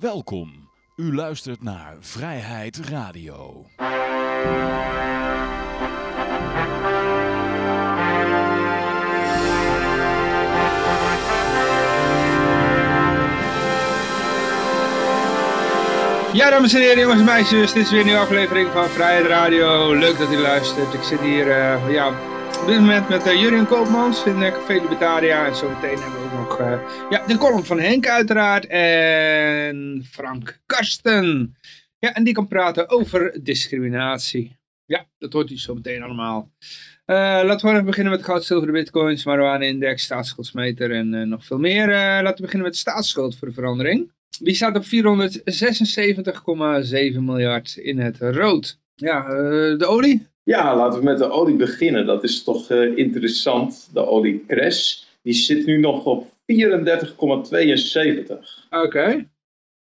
Welkom. U luistert naar Vrijheid Radio. Ja, dames en heren, jongens en meisjes, dit is weer een nieuwe aflevering van Vrijheid Radio. Leuk dat u luistert. Ik zit hier eh, ja, op dit moment met uh, Koopmans in uh, Café Libertaria. En zometeen hebben we ook nog uh, ja, de column van Henk uiteraard. En Frank Karsten. Ja, en die kan praten over discriminatie. Ja, dat hoort u zo meteen allemaal. laten we even beginnen met goud, zilver, bitcoins, marijuana-index, staatsschuldsmeter en nog veel meer. laten we beginnen met staatsschuld voor de verandering. Die staat op 476,7 miljard in het rood. Ja, de olie? Ja, laten we met de olie beginnen. Dat is toch interessant. De oliecrash. Die zit nu nog op 34,72. Oké. Okay.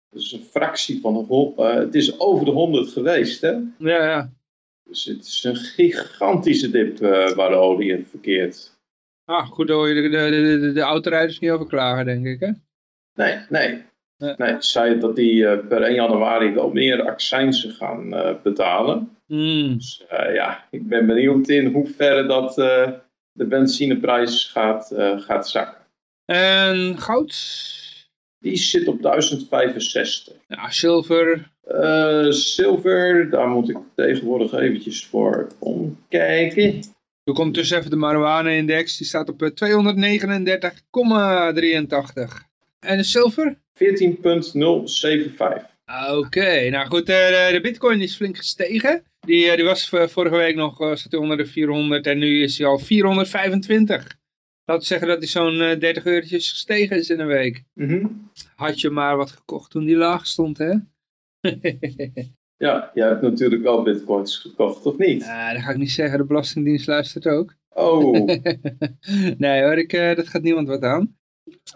Dat is een fractie van... Uh, het is over de 100 geweest, hè? Ja, ja. Dus het is een gigantische dip uh, waar de olie in verkeert. Ah, goed, daar hoor je de, de, de, de autorijders niet over klagen, denk ik, hè? Nee, nee. Nee, zei dat die per 1 januari wel meer accijnsen gaan betalen. Mm. Dus uh, ja, ik ben benieuwd in hoeverre dat uh, de benzineprijs gaat, uh, gaat zakken. En goud? Die zit op 1065. Ja, zilver? zilver, daar moet ik tegenwoordig eventjes voor omkijken. Toen komt dus even de marijuana-index, die staat op 239,83. En de zilver? 14,075. Oké, okay. nou goed, de, de bitcoin is flink gestegen. Die, die was vorige week nog zat onder de 400 en nu is hij al 425. Laten we zeggen dat hij zo'n 30 eurotjes gestegen is in een week. Mm -hmm. Had je maar wat gekocht toen die laag stond, hè? ja, jij hebt natuurlijk wel bitcoins gekocht, of niet? Uh, dat ga ik niet zeggen, de Belastingdienst luistert ook. Oh. nee hoor, ik, uh, dat gaat niemand wat aan.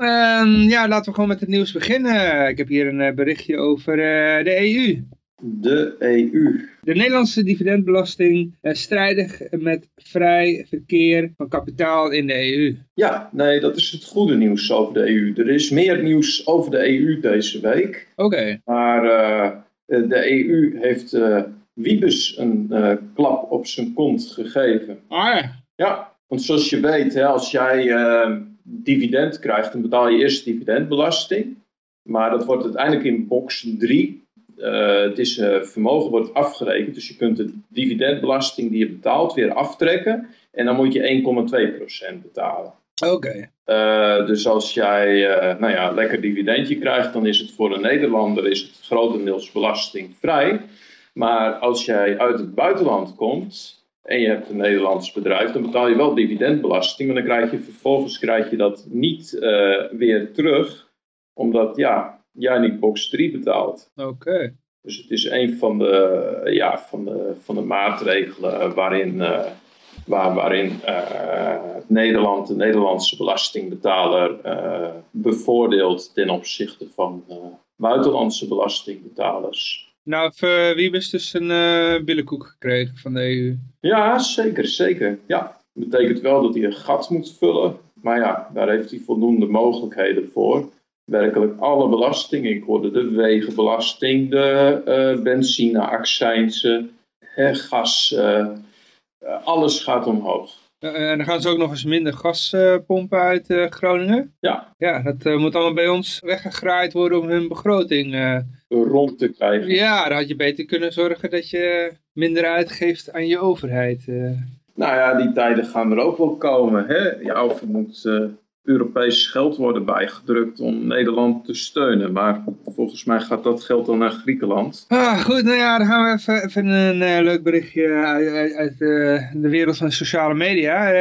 Um, ja, laten we gewoon met het nieuws beginnen. Ik heb hier een uh, berichtje over uh, de EU. De EU. De Nederlandse dividendbelasting uh, strijdig met vrij verkeer van kapitaal in de EU. Ja, nee, dat is het goede nieuws over de EU. Er is meer nieuws over de EU deze week. Oké. Okay. Maar de EU heeft Wiebes een klap op zijn kont gegeven. Ah ja. Ja, want zoals je weet, hè, als jij dividend krijgt, dan betaal je eerst dividendbelasting. Maar dat wordt uiteindelijk in box 3. Uh, het is, uh, vermogen wordt afgerekend, dus je kunt de dividendbelasting die je betaalt weer aftrekken. En dan moet je 1,2% betalen. Oké. Okay. Uh, dus als jij nou ja, lekker dividendje krijgt, dan is het voor een Nederlander is het grotendeels belastingvrij. Maar als jij uit het buitenland komt, en je hebt een Nederlands bedrijf, dan betaal je wel dividendbelasting, maar dan krijg je vervolgens krijg je dat niet weer terug, omdat ja, niet box 3 betaalt. Oké. Okay. Dus het is een van de, ja, van de, van de maatregelen waarin, uh, waar, waarin uh, Nederland de Nederlandse belastingbetaler bevoordeelt ten opzichte van buitenlandse belastingbetalers. Nou, heeft uh, Wiebes dus een uh, billenkoek gekregen van de EU. Ja, zeker, zeker. Ja, dat betekent wel dat hij een gat moet vullen. Maar ja, daar heeft hij voldoende mogelijkheden voor. Werkelijk alle belastingen. Ik hoorde de wegenbelasting, de uh, benzineaccijnsen, gas. alles gaat omhoog. en dan gaan ze ook nog eens minder gas pompen uit Groningen. Ja. Ja, dat moet allemaal bij ons weggegraaid worden om hun begroting rond te krijgen. Ja, dan had je beter kunnen zorgen dat je minder uitgeeft aan je overheid. Nou ja, die tijden gaan er ook wel komen. Hè? Of er moet Europees geld worden bijgedrukt om Nederland te steunen. Maar volgens mij gaat dat geld dan naar Griekenland. Ah, goed, nou ja, dan gaan we even, even een uh, leuk berichtje uit, uit de wereld van de sociale media.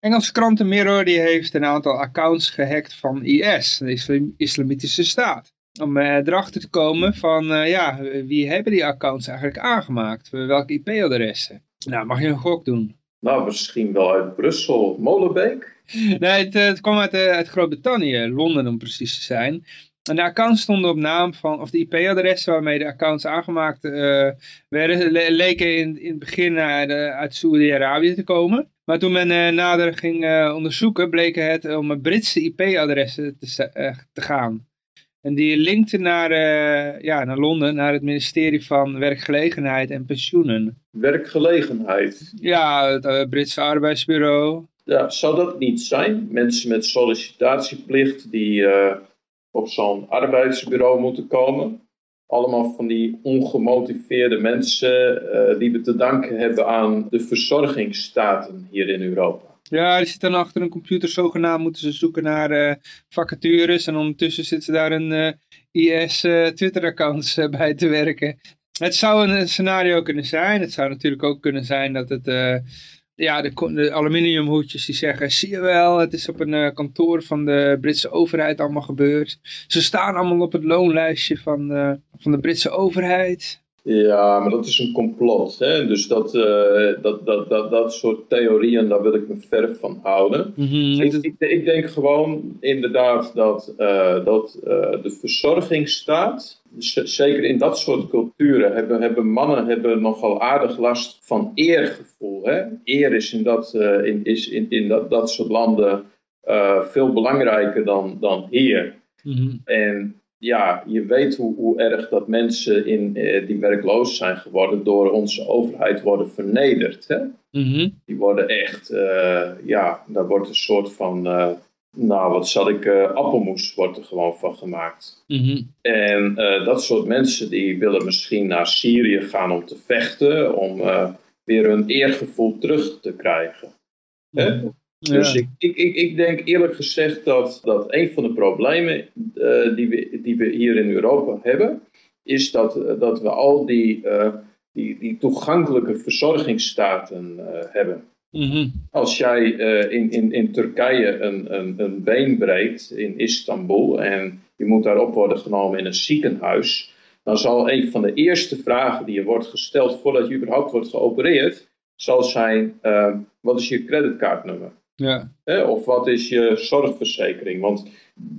Engelse krant Mirror die heeft een aantal accounts gehackt van IS, de Islamitische Staat om uh, erachter te komen van, uh, ja, wie hebben die accounts eigenlijk aangemaakt? Welke IP-adressen? Nou, mag je een gok doen? Nou, misschien wel uit Brussel, Molenbeek? Nee, het, het kwam uit, uh, uit Groot-Brittannië, Londen om precies te zijn. En de accounts stonden op naam van, of de IP-adressen waarmee de accounts aangemaakt werden, le leken in, in het begin uit Saoedi-Arabië te komen. Maar toen men nader ging onderzoeken, bleken het om Britse IP-adressen te, te gaan. En die linkte naar, ja, naar Londen, naar het ministerie van Werkgelegenheid en Pensioenen. Werkgelegenheid? Ja, het Britse arbeidsbureau. Ja, zou dat niet zijn? Mensen met sollicitatieplicht die op zo'n arbeidsbureau moeten komen. Allemaal van die ongemotiveerde mensen uh, die we te danken hebben aan de verzorgingsstaten hier in Europa. Ja, die zitten dan achter een computer zogenaamd, moeten ze zoeken naar uh, vacatures. En ondertussen zitten ze daar een eh, IS Twitter-accounts bij te werken. Het zou een, scenario kunnen zijn. Het zou natuurlijk ook kunnen zijn dat het ja, de, de aluminiumhoedjes die zeggen, zie je wel, het is op een uh, kantoor van de Britse overheid allemaal gebeurd. Ze staan allemaal op het loonlijstje van, uh, van de Britse overheid. Ja, maar dat is een complot. Hè? Dus dat, uh, dat, dat, dat, dat soort theorieën, daar wil ik me ver van houden. Mm -hmm. ik, ik, ik, denk gewoon inderdaad dat, dat de verzorgingsstaat zeker in dat soort culturen hebben, hebben mannen hebben nogal aardig last van eergevoel. Hè? Eer is in dat, uh, in, is in, in dat, dat soort landen uh, veel belangrijker dan, dan heer. Mm -hmm. En ja, je weet hoe, hoe erg dat mensen in, uh, die werkloos zijn geworden door onze overheid worden vernederd. Hè? Mm -hmm. Die worden echt, ja, daar wordt een soort van nou, wat zal ik, uh, appelmoes wordt er gewoon van gemaakt. Mm -hmm. En dat soort mensen die willen misschien naar Syrië gaan om te vechten, om weer hun eergevoel terug te krijgen. Hè? Ja. Dus ik, ik, ik, ik, denk eerlijk gezegd dat, dat een van de problemen die, we, die we hier in Europa hebben, is dat, dat we al die, die, die toegankelijke verzorgingsstaten hebben. Mhm. Als jij in, in, in Turkije een, een, een been breekt in Istanbul en je moet daarop worden genomen in een ziekenhuis, dan zal een van de eerste vragen die je wordt gesteld voordat je überhaupt wordt geopereerd, zal zijn, wat is je creditcardnummer? Ja. Eh, of wat is je zorgverzekering? Want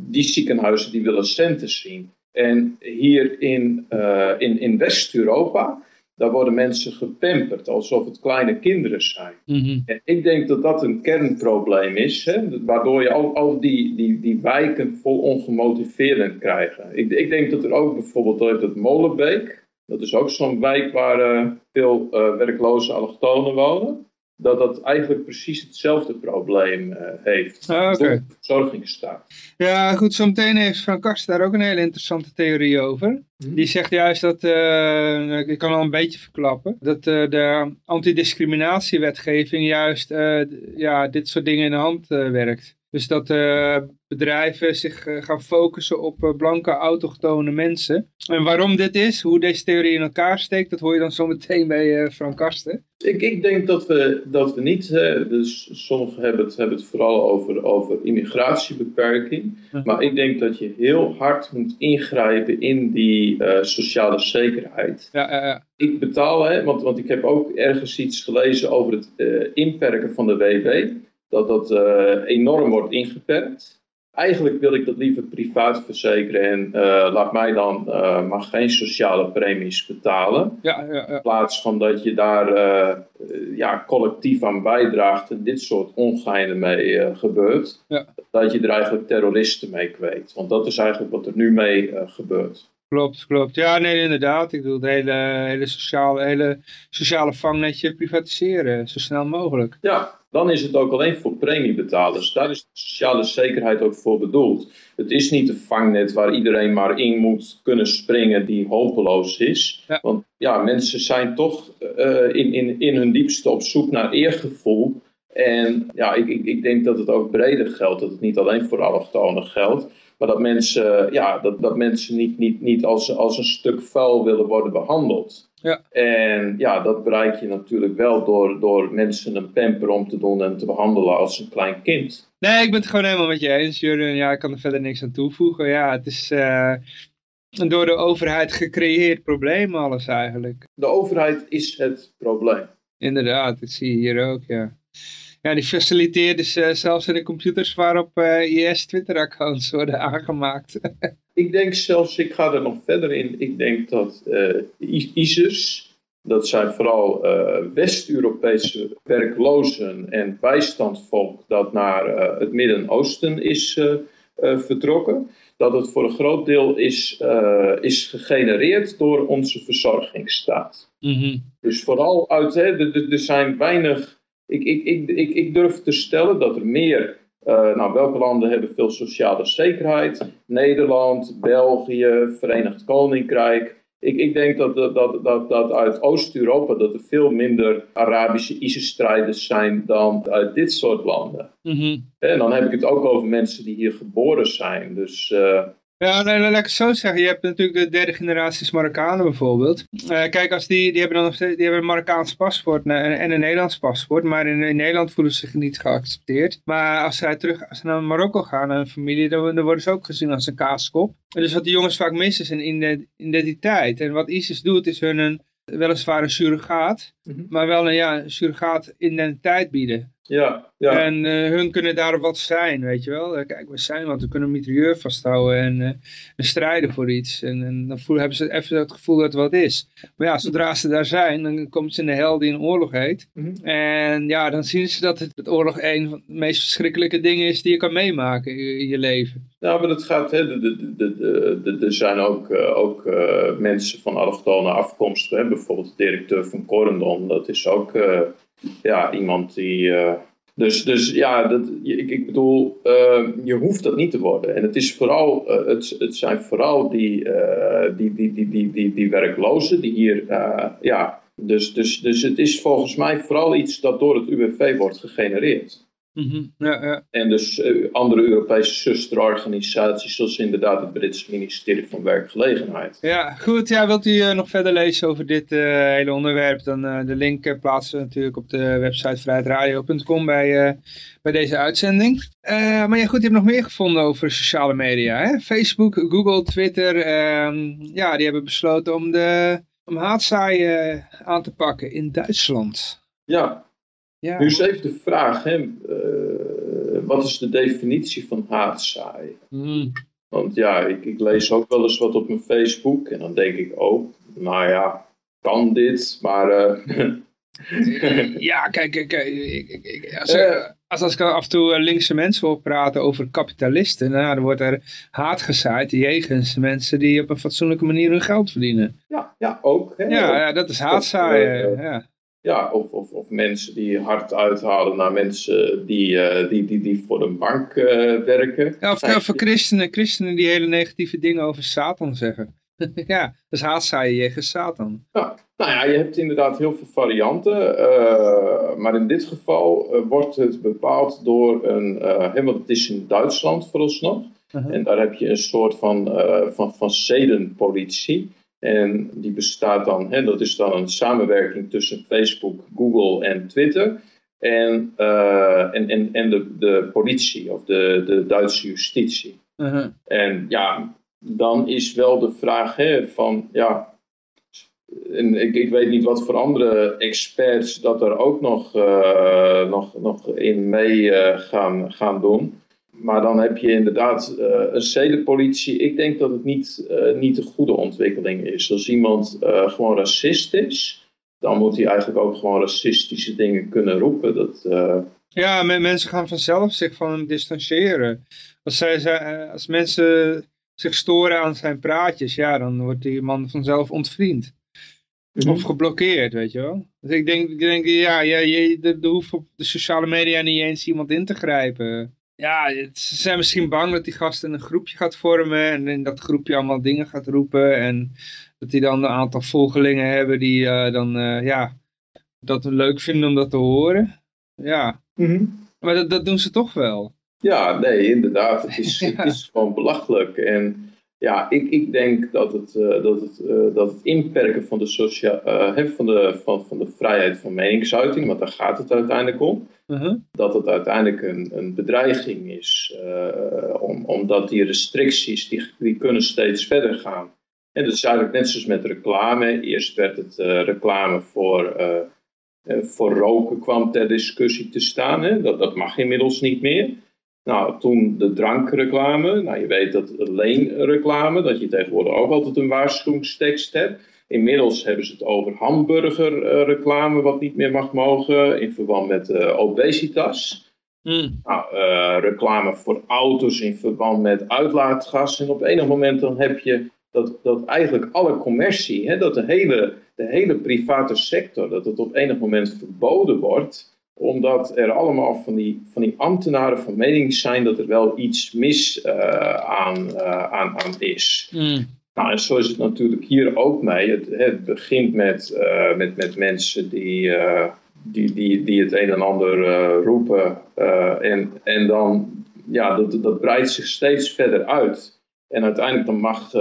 die ziekenhuizen die willen centen zien. En hier in, uh, in, in West-Europa daar worden mensen gepamperd alsof het kleine kinderen zijn. Mhm. En ik denk dat dat een kernprobleem is, hè, waardoor je al, al die, die, die wijken vol ongemotiveerden krijgen. Ik, ik denk dat er ook bijvoorbeeld het Molenbeek, dat is ook zo'n wijk waar uh, veel uh, werkloze allochtonen wonen dat dat eigenlijk precies hetzelfde probleem uh, heeft. Ah, okay. Verzorgingsstaat. Ja, goed, zometeen heeft Frank Kast daar ook een hele interessante theorie over. Hmm. Die zegt juist dat, uh, ik kan al een beetje verklappen, dat uh, de antidiscriminatiewetgeving juist ja, dit soort dingen in de hand werkt. Dus dat uh, bedrijven zich uh, gaan focussen op uh, blanke autochtone mensen. En waarom dit is, hoe deze theorie in elkaar steekt, dat hoor je dan zo meteen bij Frank Karsten. Ik, ik denk dat we, dat we niet, dus sommigen hebben het, hebben het vooral over, over immigratiebeperking. Maar ik denk dat je heel hard moet ingrijpen in die sociale zekerheid. Ja, ik betaal, hè, want, want ik heb ook ergens iets gelezen over het inperken van de WW dat dat uh, enorm wordt ingeperkt. Eigenlijk wil ik dat liever privaat verzekeren en uh, laat mij dan uh, maar geen sociale premies betalen. Ja, ja, ja. In plaats van dat je daar ja, collectief aan bijdraagt en dit soort ongeinen mee gebeurt. Dat je er eigenlijk terroristen mee kweekt. Want dat is eigenlijk wat er nu mee gebeurt. Klopt, klopt. Ja, nee, inderdaad. Ik bedoel, het hele, hele, sociale, hele sociale vangnetje privatiseren, zo snel mogelijk. Ja, dan is het ook alleen voor premiebetalers. Daar is de sociale zekerheid ook voor bedoeld. Het is niet een vangnet waar iedereen maar in moet kunnen springen die hopeloos is. Want ja, mensen zijn toch uh, in, in, in hun diepste op zoek naar eergevoel. En ja, ik, ik, ik denk dat het ook breder geldt, dat het niet alleen voor allochtonen geldt. Maar dat mensen, ja, dat, dat mensen niet, niet, niet als, als een stuk vuil willen worden behandeld. Ja. En ja, dat bereik je natuurlijk wel door, door mensen een pamper om te doen en te behandelen als een klein kind. Nee, ik ben het gewoon helemaal met je eens, Jurgen. Ja, ik kan er verder niks aan toevoegen. Ja, het is uh, een door de overheid gecreëerd probleem alles eigenlijk. De overheid is het probleem. Inderdaad, dat zie je hier ook, ja. Ja, die faciliteert dus uh, zelfs in de computers waarop uh, IS Twitter-accounts worden aangemaakt. ik denk zelfs, ik ga er nog verder in, ik denk dat uh, ISIS, dat zijn vooral West-Europese werklozen en bijstandvolk dat naar het Midden-Oosten is vertrokken, dat het voor een groot deel is, is gegenereerd door onze verzorgingsstaat. Mhm. Dus vooral uit, hè, er zijn weinig, ik, ik, ik, ik, ik durf te stellen dat er meer nou, welke landen hebben veel sociale zekerheid? Nederland, België, Verenigd Koninkrijk ik, ik denk dat, dat, dat, dat uit Oost-Europa dat er veel minder Arabische ISIS-strijders zijn dan uit dit soort landen. Mhm. En dan heb ik het ook over mensen die hier geboren zijn. Dus uh, ja, nee, laat ik het zo zeggen. Je hebt natuurlijk de derde generaties Marokkanen bijvoorbeeld. Uh, kijk, als die, die hebben dan nog steeds, die hebben een Marokkaans paspoort en een Nederlands paspoort. Maar in, in, Nederland voelen ze zich niet geaccepteerd. Maar als zij terug als ze naar Marokko gaan, naar een familie, dan, dan, worden ze ook gezien als een kaaskop. En dus wat die jongens vaak missen is een identiteit. En wat ISIS doet is hun een, weliswaar een surrogaat, Mhm. maar wel een, ja, surrogaat identiteit bieden. Ja, ja. En eh, hun kunnen daar wat zijn, weet je wel. Eh, kijk, we zijn wat, we kunnen een mitrailleur vasthouden en, eh, en strijden voor iets. En, en dan voelen, hebben ze even het gevoel dat het wat is. Maar ja, zodra ze daar zijn, dan komt ze in de hel die een oorlog heet. Mhm. En ja, dan zien ze dat het, het oorlog een van de meest verschrikkelijke dingen is die je kan meemaken in, in je leven. Nou, maar dat gaat, hè, de, de, de, de, de, er zijn ook, uh, ook uh, mensen van allochtone afkomst, hè, bijvoorbeeld de directeur van Corendon, dat is ook uh, ja, iemand die... dus, dus ja, dat, ik, ik bedoel, je hoeft dat niet te worden. En het, is vooral, het, het zijn vooral die, die, die, die, die, die, die werklozen die hier, ja, dus, dus, dus het is volgens mij vooral iets dat door het UWV wordt gegenereerd. Mm -hmm. ja, ja. En dus uh, andere Europese zusterorganisaties, zoals inderdaad het Britse ministerie van Werkgelegenheid. Ja, goed. Ja, wilt u uh, nog verder lezen over dit uh, hele onderwerp? Dan de link plaatsen we natuurlijk op de website vrijheidradio.com bij, bij deze uitzending. maar ja, goed, je hebt nog meer gevonden over sociale media. Hè? Facebook, Google, Twitter. ehm, ja, die hebben besloten om, de, om haatzaaien aan te pakken in Duitsland. Ja, ja. Nu is even de vraag, hè, uh, wat is de definitie van haatzaaien? Mm. Want ja, ik, ik, lees ook wel eens wat op mijn Facebook en dan denk ik ook, nou ja, kan dit, maar... Uh... ja, kijk, kijk, kijk als, uh, als, als ik af en toe linkse mensen wil praten over kapitalisten, nou, dan wordt er haat gezaaid jegens mensen die op een fatsoenlijke manier hun geld verdienen. Ja, ja ook. Hè, ja, ja, dat is haatzaaien, ja. Ja, of, of, of mensen die hard uithalen naar mensen die, uh, die, die, die voor een bank uh, werken. Ja, of, of christenen, christenen die hele negatieve dingen over Satan zeggen. ja, dat is haatzaaien jegens Satan. Ja, nou ja, je hebt inderdaad heel veel varianten. Uh, maar in dit geval wordt het bepaald door een... want het is in Duitsland vooralsnog. -huh. En daar heb je een soort van, van, van zedenpolitie. En die bestaat dan, hè, dat is dan een samenwerking tussen Facebook, Google en Twitter. En, uh, en, en, en de, de politie of de, de Duitse justitie. Uh -huh. En ja, dan is wel de vraag hè, van, ja, en ik, ik weet niet wat voor andere experts dat er ook nog, uh, nog, nog in mee uh, gaan, gaan doen. Maar dan heb je inderdaad uh, een zedenpolitie. Ik denk dat het niet, uh, niet een goede ontwikkeling is. Als iemand uh, gewoon racist is, dan moet hij eigenlijk ook gewoon racistische dingen kunnen roepen. Dat, ja, mensen gaan vanzelf zich van hem distancieren. Als, zij, als mensen zich storen aan zijn praatjes, ja, dan wordt die man vanzelf ontvriend. Mhm. Mm -hmm. Of geblokkeerd, weet je wel. Dus ik denk, ik denk ja, ja je, er hoeft op de sociale media niet eens iemand in te grijpen ja, ze zijn misschien bang dat die gast een groepje gaat vormen en in dat groepje allemaal dingen gaat roepen en dat die dan een aantal volgelingen hebben die uh, dan, uh, ja, dat leuk vinden om dat te horen. Ja, mm -hmm. maar dat, dat doen ze toch wel. Ja, nee, inderdaad. Het is, ja. het is gewoon belachelijk en ja, ik, ik denk dat het, uh, dat, het, dat het inperken van de, socia van, de, van, van de vrijheid van meningsuiting, want daar gaat het uiteindelijk om, -huh. dat het uiteindelijk een, een bedreiging is. Om, omdat die restricties, die, die kunnen steeds verder gaan. En dat is eigenlijk net zoals met reclame. Eerst werd het reclame voor, voor roken kwam ter discussie te staan. Hè? Dat, dat mag inmiddels niet meer. Nou, toen de drankreclame. Nou, je weet dat leenreclame, dat je tegenwoordig ook altijd een waarschuwingstekst hebt. Inmiddels hebben ze het over hamburgerreclame, wat niet meer mag mogen in verband met uh, obesitas. Hmm. Nou, uh, reclame voor auto's in verband met uitlaatgas. En op enig moment dan heb je dat, dat eigenlijk alle commercie, hè, dat de hele, de hele private sector, dat het op enig moment verboden wordt omdat er allemaal van die, van die ambtenaren van mening zijn dat er wel iets mis uh, aan, uh, aan, aan is. Mm. Nou, en zo is het natuurlijk hier ook mee. Het, het begint met, uh, met, met mensen die, die, die, die het een en ander roepen. en, en dan, ja, dat, dat breidt zich steeds verder uit. En uiteindelijk dan mag,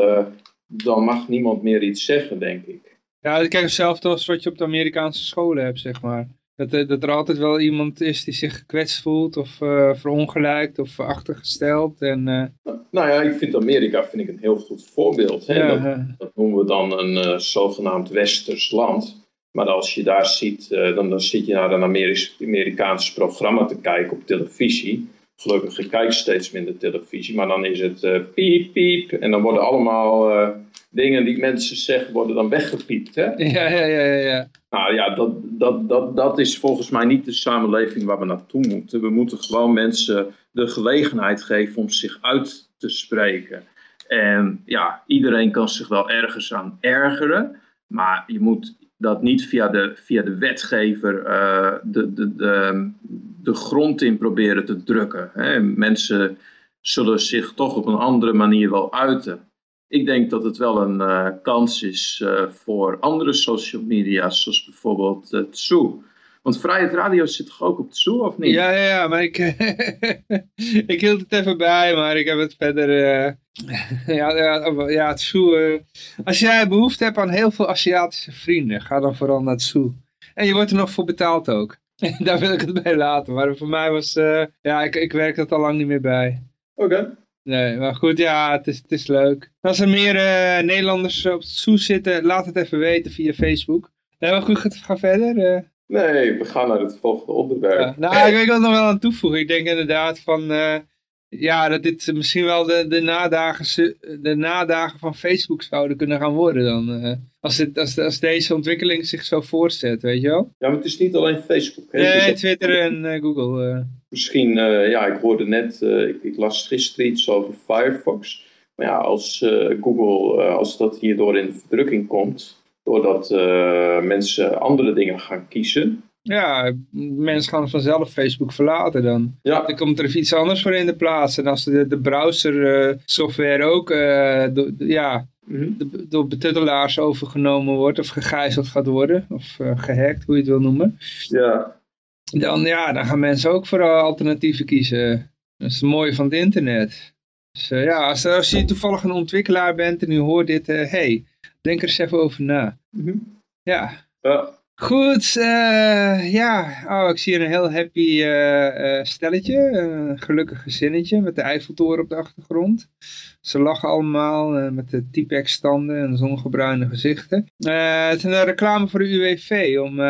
dan mag niemand meer iets zeggen, denk ik. Ja, ik kijk hetzelfde als wat je op de Amerikaanse scholen hebt, zeg maar. Dat, er, dat er altijd wel iemand is die zich gekwetst voelt of uh, verongelijkt of achtergesteld. En, uh... Nou ja, ik vind Amerika vind ik een heel goed voorbeeld. Hè? Ja, dat, dat, noemen we dan een uh, zogenaamd westers land. Maar als je daar ziet, dan, dan zit je naar een Amerikaans programma te kijken op televisie. Gelukkig, ik kijk steeds minder televisie, maar dan is het piep, piep. En dan worden allemaal dingen die mensen zeggen, worden dan weggepiept. Hè? Ja, ja, ja, ja. Nou ja, dat, dat, dat, dat is volgens mij niet de samenleving waar we naartoe moeten. We moeten gewoon mensen de gelegenheid geven om zich uit te spreken. En ja, iedereen kan zich wel ergens aan ergeren, maar je moet dat niet via de, via de wetgever uh, de, de, de, de grond in proberen te drukken. Hè. Mensen zullen zich toch op een andere manier wel uiten ik denk dat het wel een uh, kans is uh, voor andere social media, zoals bijvoorbeeld uh, Tsu. Want Vrijheid Radio zit toch ook op Tsu, of niet? Ja, ja, ja, maar ik, ik hield het even bij, maar ik heb het verder... ja, ja, ja, Tsu... als jij behoefte hebt aan heel veel Aziatische vrienden, ga dan vooral naar Tsu. En je wordt er nog voor betaald ook. Daar wil ik het bij laten. Maar voor mij was... ja, ik, ik werk dat al lang niet meer bij. Oké. Okay. Nee, maar goed, ja, het is, het is leuk. Als er meer uh, Nederlanders op het soes zitten, laat het even weten via Facebook. Nee, maar goed, ga verder. Uh. Nee, we gaan naar het volgende onderwerp. Ja, nou, ik wil er nog wel aan toevoegen. Ik denk inderdaad van, uh, ja, dat dit misschien wel de, de, nadagen, de nadagen van Facebook zouden kunnen gaan worden dan. als, dit, als, als deze ontwikkeling zich zo voortzet, weet je wel? Ja, maar het is niet alleen Facebook. Hè? Nee, Twitter en Google. Misschien, uh, ja, ik hoorde net, uh, ik, ik, las gisteren iets over Firefox. Maar ja, als uh, Google, als dat hierdoor in verdrukking komt, doordat mensen andere dingen gaan kiezen. Ja, mensen gaan vanzelf Facebook verlaten dan. Ja. Dan komt er iets anders voor in de plaats. En als de, de browser software ook do, ja, mm -hmm. door betuttelaars overgenomen wordt of gegijzeld gaat worden. Of gehackt, hoe je het wil noemen. Ja dan, ja, dan gaan mensen ook voor alternatieven kiezen. Dat is het mooie van het internet. Dus uh, ja, als, als, je toevallig een ontwikkelaar bent en u hoort dit, hé, uh, hey, denk er eens even over na. Mm -hmm. Ja. ja. Goed, uh, ja, oh, ik zie een heel happy stelletje, een gelukkig gezinnetje met de Eiffeltoren op de achtergrond. Ze lachen allemaal met de T-Pex-standen en zongebruine gezichten. het is een reclame voor de UWV om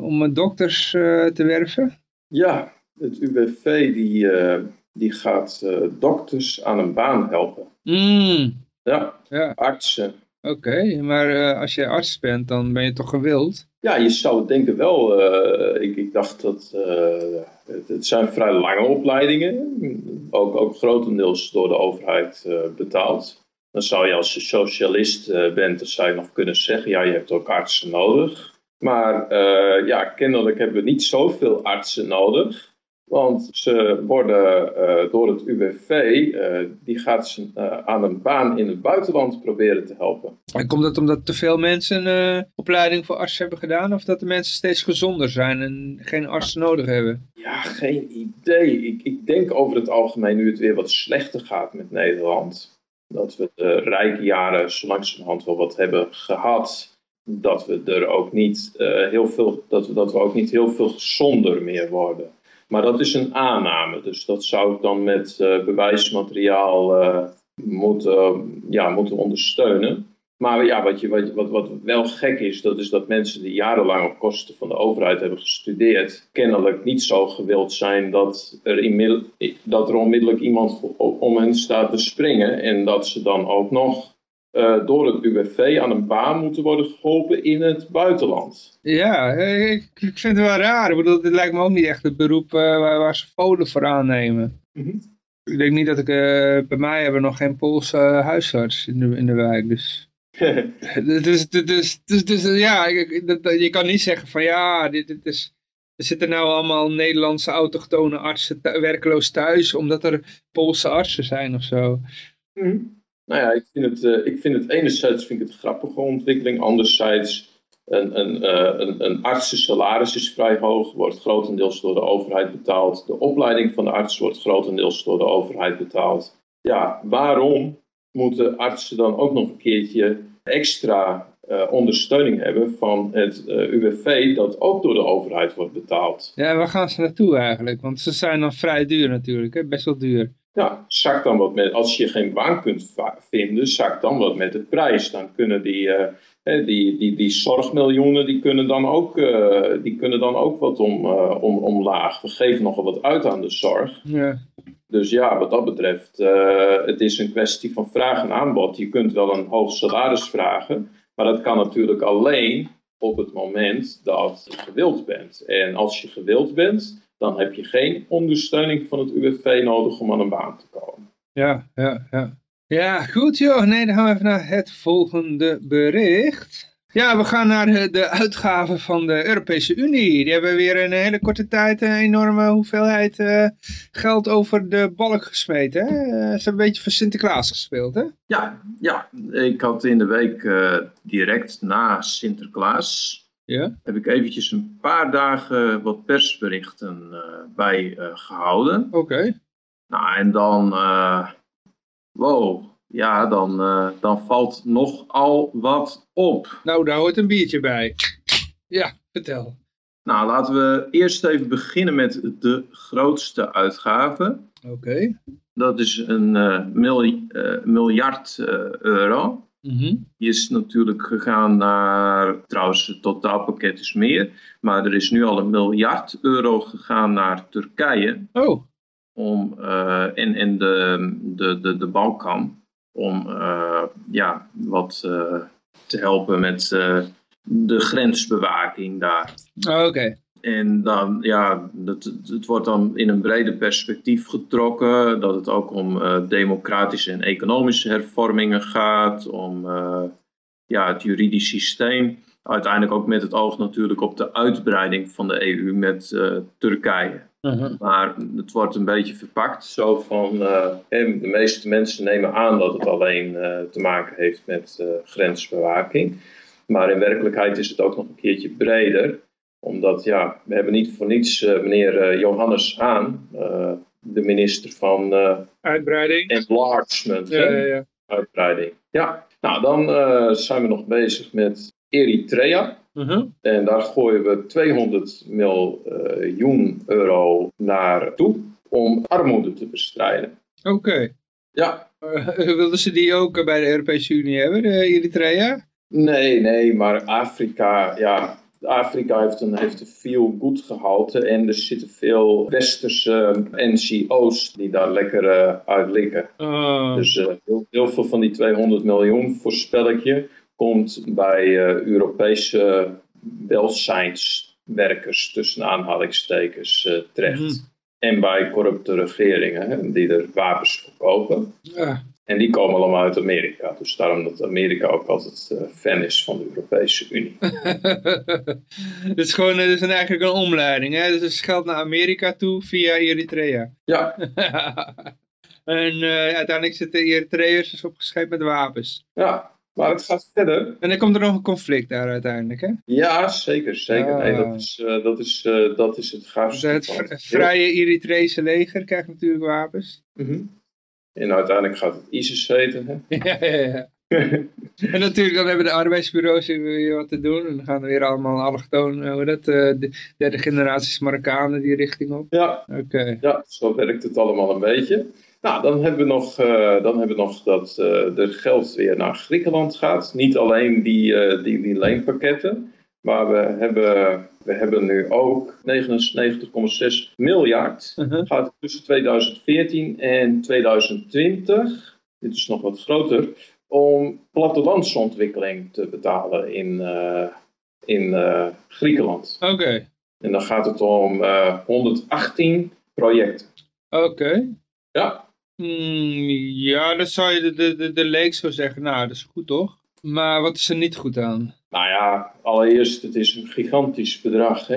om dokters uh, te werven? Ja, het UWV die, uh, die gaat dokters aan een baan helpen. Mm. Ja, ja, artsen. Oké, okay, maar als je arts bent, dan ben je toch gewild? Ja, je zou het denken wel. ik, ik dacht dat het, het, zijn vrij lange opleidingen, ook, ook grotendeels door de overheid betaald. Dan zou je als je socialist bent, dan zou je nog kunnen zeggen, ja, je hebt ook artsen nodig. Maar uh, ja, kennelijk hebben we niet zoveel artsen nodig. Want ze worden uh, door het UWV, uh, eh, die gaat ze aan een baan in het buitenland proberen te helpen. En komt dat omdat te veel mensen een opleiding voor arts hebben gedaan? Of dat de mensen steeds gezonder zijn en geen arts nodig hebben? Ja, geen idee. Ik, ik denk over het algemeen nu het weer wat slechter gaat met Nederland. Dat we de rijke jaren zo langzamerhand wel wat hebben gehad dat we er ook niet uh, heel veel, dat we, dat we ook niet heel veel gezonder meer worden. Maar dat is een aanname, dus dat zou ik dan met uh, bewijsmateriaal uh, moeten, ja, moeten ondersteunen. Maar ja, wat, je, wat, wat, wat wel gek is, dat is dat mensen die jarenlang op kosten van de overheid hebben gestudeerd, kennelijk niet zo gewild zijn dat er, dat er onmiddellijk iemand om hen staat te springen en dat ze dan ook nog uh, door het UWV aan een baan moeten worden geholpen in het buitenland. Ja, ik, ik vind het wel raar. Ik bedoel, dit lijkt me ook niet echt het beroep uh, waar, waar, ze folen voor aannemen. Mm -hmm. Ik denk niet dat ik, uh, bij mij hebben we nog geen Poolse huisarts in de, in de wijk, dus... dus, dus, dus, dus, ja, je kan niet zeggen van ja, dit, dit is, er zitten nou allemaal Nederlandse autochtone artsen werkloos thuis, omdat er Poolse artsen zijn of zo. Mm. Nou ja, ik vind, het, uh, ik vind het enerzijds vind ik het grappige ontwikkeling, anderzijds een, een, uh, een, een artsensalaris is vrij hoog, wordt grotendeels door de overheid betaald. De opleiding van de arts wordt grotendeels door de overheid betaald. Ja, waarom moeten artsen dan ook nog een keertje extra uh, ondersteuning hebben van het uh, UWV, dat ook door de overheid wordt betaald. Ja, waar gaan ze naartoe eigenlijk? Want ze zijn dan vrij duur natuurlijk, hè? best wel duur. Ja, zak dan wat met, als je geen baan kunt vinden, zak dan wat met de prijs. Dan kunnen die, uh, die, die, die zorgmiljoenen, die kunnen dan ook, die kunnen dan ook wat om, om, omlaag. We geven nogal wat uit aan de zorg. Ja. Dus ja, wat dat betreft, het is een kwestie van vraag en aanbod. Je kunt wel een hoog salaris vragen, maar dat kan natuurlijk alleen op het moment dat je gewild bent. En als je gewild bent, dan heb je geen ondersteuning van het UWV nodig om aan een baan te komen. Ja, ja, ja. Ja, goed joh. Nee, dan gaan we even naar het volgende bericht. Ja, we gaan naar de uitgaven van de Europese Unie. Die hebben weer in een hele korte tijd een enorme hoeveelheid uh, geld over de balk gesmeten. Hè? Ze hebben een beetje voor Sinterklaas gespeeld, hè? Ja, ja. ik had in de week uh, direct na Sinterklaas... Ja? heb ik eventjes een paar dagen wat persberichten uh, bij gehouden. Oké. Okay. Nou, en dan... wow, ja, dan, uh, dan valt nogal wat op. Nou, daar hoort een biertje bij. Ja, vertel. Nou, laten we eerst even beginnen met de grootste uitgave. Oké. Okay. Dat is een milj miljard euro. Mm -hmm. Die is natuurlijk gegaan naar, trouwens het totaalpakket is meer, maar er is nu al een miljard euro gegaan naar Turkije. Oh. Om, en en de, de, de, de Balkan om uh, ja, wat uh, te helpen met de grensbewaking daar. Oh, Oké. En dan, ja, het, het wordt dan in een breder perspectief getrokken, dat het ook om democratische en economische hervormingen gaat, om ja, het juridisch systeem. Uiteindelijk ook met het oog natuurlijk op de uitbreiding van de EU met Turkije. Uh -huh. Maar het wordt een beetje verpakt. Zo van, de meeste mensen nemen aan dat het alleen te maken heeft met grensbewaking. Maar in werkelijkheid is het ook nog een keertje breder. Omdat, ja, we hebben niet voor niets meneer Johannes Haan, de minister van... Uitbreiding. Enlargement. Ja, ja, ja. Uitbreiding. Ja, nou dan zijn we nog bezig met Eritrea. Uh -huh. En daar gooien we 200 miljoen euro naartoe om armoede te bestrijden. Oké. Okay. Ja. Uh, wilden ze die ook bij de Europese Unie hebben, de Eritrea? Nee, nee, maar Afrika, ja, Afrika heeft een, heeft een veel goed gehalte en er zitten veel westerse NCO's die daar lekker uh, uit liggen. Oh. Dus uh, heel, heel veel van die 200 miljoen, voorspel ik je, komt bij uh, Europese welzijnswerkers tussen aanhalingstekens terecht. Mhm. En bij corrupte regeringen hè, die er wapens verkopen. Ja. En die komen allemaal uit Amerika. Dus daarom dat Amerika ook altijd uh, fan is van de Europese Unie. Het is gewoon het is een, eigenlijk een omleiding. Hè? Dus het geld naar Amerika toe via Eritrea. Ja. en uh, uiteindelijk zitten Eritreërs dus opgeschreven met wapens. Ja, maar het gaat verder. En dan komt er nog een conflict daar uiteindelijk, hè? Ja, zeker. zeker. Nee, dat, is, uh, dat, is, uh, dat is het gaafste. Dus het, het vrije Eritrese leger krijgt natuurlijk wapens. Mm -hmm. En uiteindelijk gaat het ISIS heten, hè? ja, ja, ja. en natuurlijk, dan hebben de arbeidsbureaus weer wat te doen. En dan gaan er weer allemaal allochtoon, hoe dat, uh, de derde generaties Marokkanen die richting op. Ja, okay. ja, zo werkt het allemaal een beetje. Nou, dan hebben we nog, uh, dan hebben we nog dat uh, er geld weer naar Griekenland gaat. Niet alleen die, uh, die, die leenpakketten, maar we hebben, we hebben nu ook 99,6 miljard. Uh -huh. Gaat tussen 2014 en 2020, dit is nog wat groter, om plattelandsontwikkeling te betalen in, uh, in uh, Griekenland. Oké. En dan gaat het om 118 projecten. Oké. Ja. Mm, ja, dan zou je de, de, de, de leek zo zeggen, nou, dat is goed toch? Maar wat is er niet goed aan? Nou ja, allereerst, het is een gigantisch bedrag. 99,6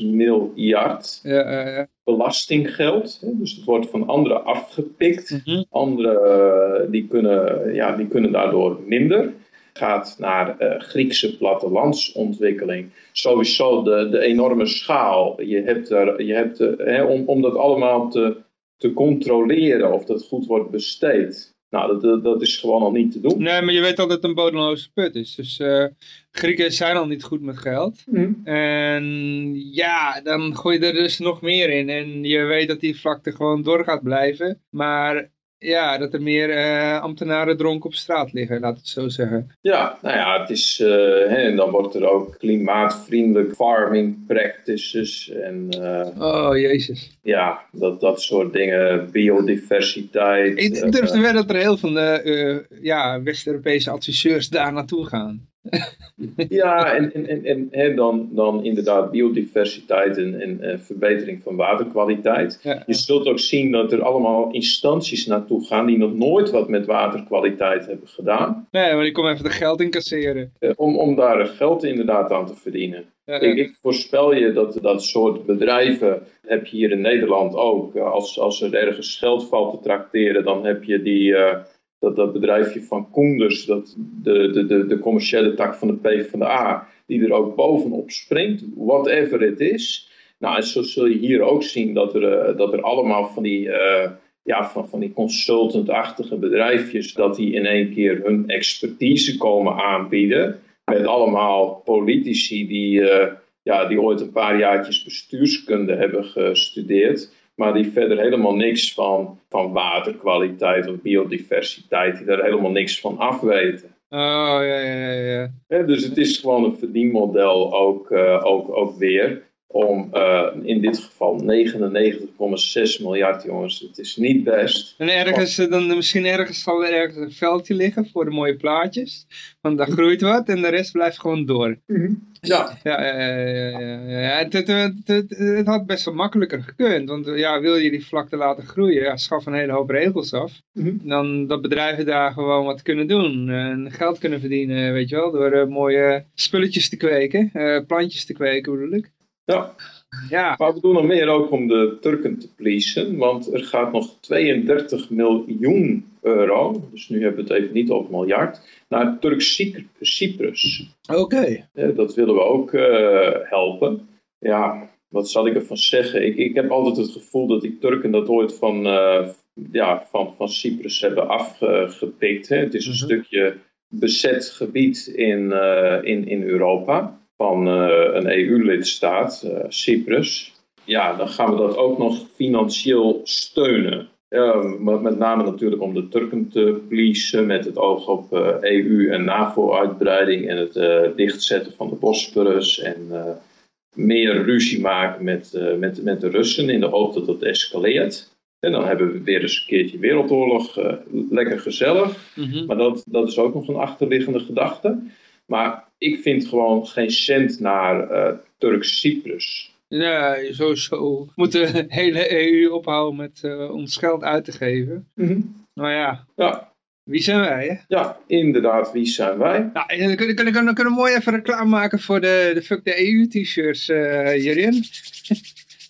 miljard ja, ja. belastinggeld. Hè? Dus het wordt van anderen afgepikt. Mhm. Anderen die kunnen, ja, die kunnen daardoor minder. Gaat naar uh, Griekse plattelandsontwikkeling. Sowieso de, de enorme schaal. Je hebt er, je hebt, er, hè, om, om dat allemaal te, te controleren of dat goed wordt besteed nou, dat, dat, is gewoon al niet te doen. Nee, maar je weet al dat het een bodemloze put is. Dus uh, Grieken zijn al niet goed met geld. Mhm. En ja, dan gooi je er dus nog meer in. En je weet dat die vlakte gewoon door gaat blijven. Maar ja, dat er meer uh, ambtenaren dronken op straat liggen, laat het zo zeggen. Ja, nou ja, het is, uh, hè, en dan wordt er ook klimaatvriendelijk farming practices en... Uh, oh, jezus. Ja, dat, dat soort dingen, biodiversiteit. Ik durf te wedden dat er heel veel ja, West-Europese adviseurs daar naartoe gaan. Ja, en, en, en, en dan, dan inderdaad biodiversiteit en, en, verbetering van waterkwaliteit. Ja. Je zult ook zien dat er allemaal instanties naartoe gaan die nog nooit wat met waterkwaliteit hebben gedaan. Nee, maar die komen even de geld incasseren. Eh, om, om daar geld inderdaad aan te verdienen. Ja, ik, ik, voorspel je dat dat soort bedrijven heb je hier in Nederland ook. Als, als er ergens geld valt te tracteren, dan heb je die... Uh, dat, dat bedrijfje van Koenders, dat de, de, de, de commerciële tak van de PvdA, die er ook bovenop springt, whatever het is. Nou, en zo zul je hier ook zien dat er, uh, dat er allemaal van die, uh, ja, van, van die consultantachtige bedrijfjes, dat die in één keer hun expertise komen aanbieden. Met allemaal politici die, uh, ja, die ooit een paar jaartjes bestuurskunde hebben gestudeerd maar die verder helemaal niks van, van waterkwaliteit of biodiversiteit, die daar helemaal niks van afweten. Oh, ja, ja, ja. ja dus het is gewoon een verdienmodel ook, uh, ook, ook weer om uh, in dit geval 99,6 miljard jongens. Het is niet best. En ergens, dan, misschien ergens zal er ergens een veldje liggen voor de mooie plaatjes. Want daar groeit wat en de rest blijft gewoon door. Ja. Ja, ja, ja, ja, ja. ja. Het, het, het, het, het had best wel makkelijker gekund. Want ja, wil je die vlakte laten groeien, ja, schaf een hele hoop regels af. Dan dat bedrijven daar gewoon wat kunnen doen. En geld kunnen verdienen, weet je wel. Door uh, mooie spulletjes te kweken. Uh, plantjes te kweken bedoel ik. Ja. Ja. Maar we doen nog meer ook om de Turken te pleasen, want er gaat nog 32 miljoen euro, dus nu hebben we het even niet over miljard, naar Turk-Cyprus. Oké. Okay. Ja, dat willen we ook uh, helpen. Ja, wat zal ik ervan zeggen? Ik, ik heb altijd het gevoel dat die Turken dat ooit van, uh, ja, van, van Cyprus hebben afgepikt. Hè. Het is een Mhm. stukje bezet gebied in, uh, in, in Europa van uh, een EU-lidstaat, uh, Cyprus. Ja, dan gaan we dat ook nog financieel steunen. Ja, met name natuurlijk om de Turken te pleasen met het oog op EU- en NAVO-uitbreiding en het dichtzetten van de Bosporus en meer ruzie maken met, met, met de Russen in de hoop dat dat escaleert. En dan hebben we weer eens een keertje wereldoorlog, lekker gezellig. Mm -hmm. Maar dat, dat is ook nog een achterliggende gedachte. Maar ik vind gewoon geen cent naar uh, Turk-Cyprus. Nee, sowieso moet de hele EU ophouden met uh, ons geld uit te geven. Mm -hmm. Maar ja, ja, wie zijn wij? Hè? Ja, inderdaad, wie zijn wij? Nou, dan kunnen, kunnen, kunnen, kunnen we mooi even reclame maken voor de, de Fuck de EU t-shirts, uh, Jurien.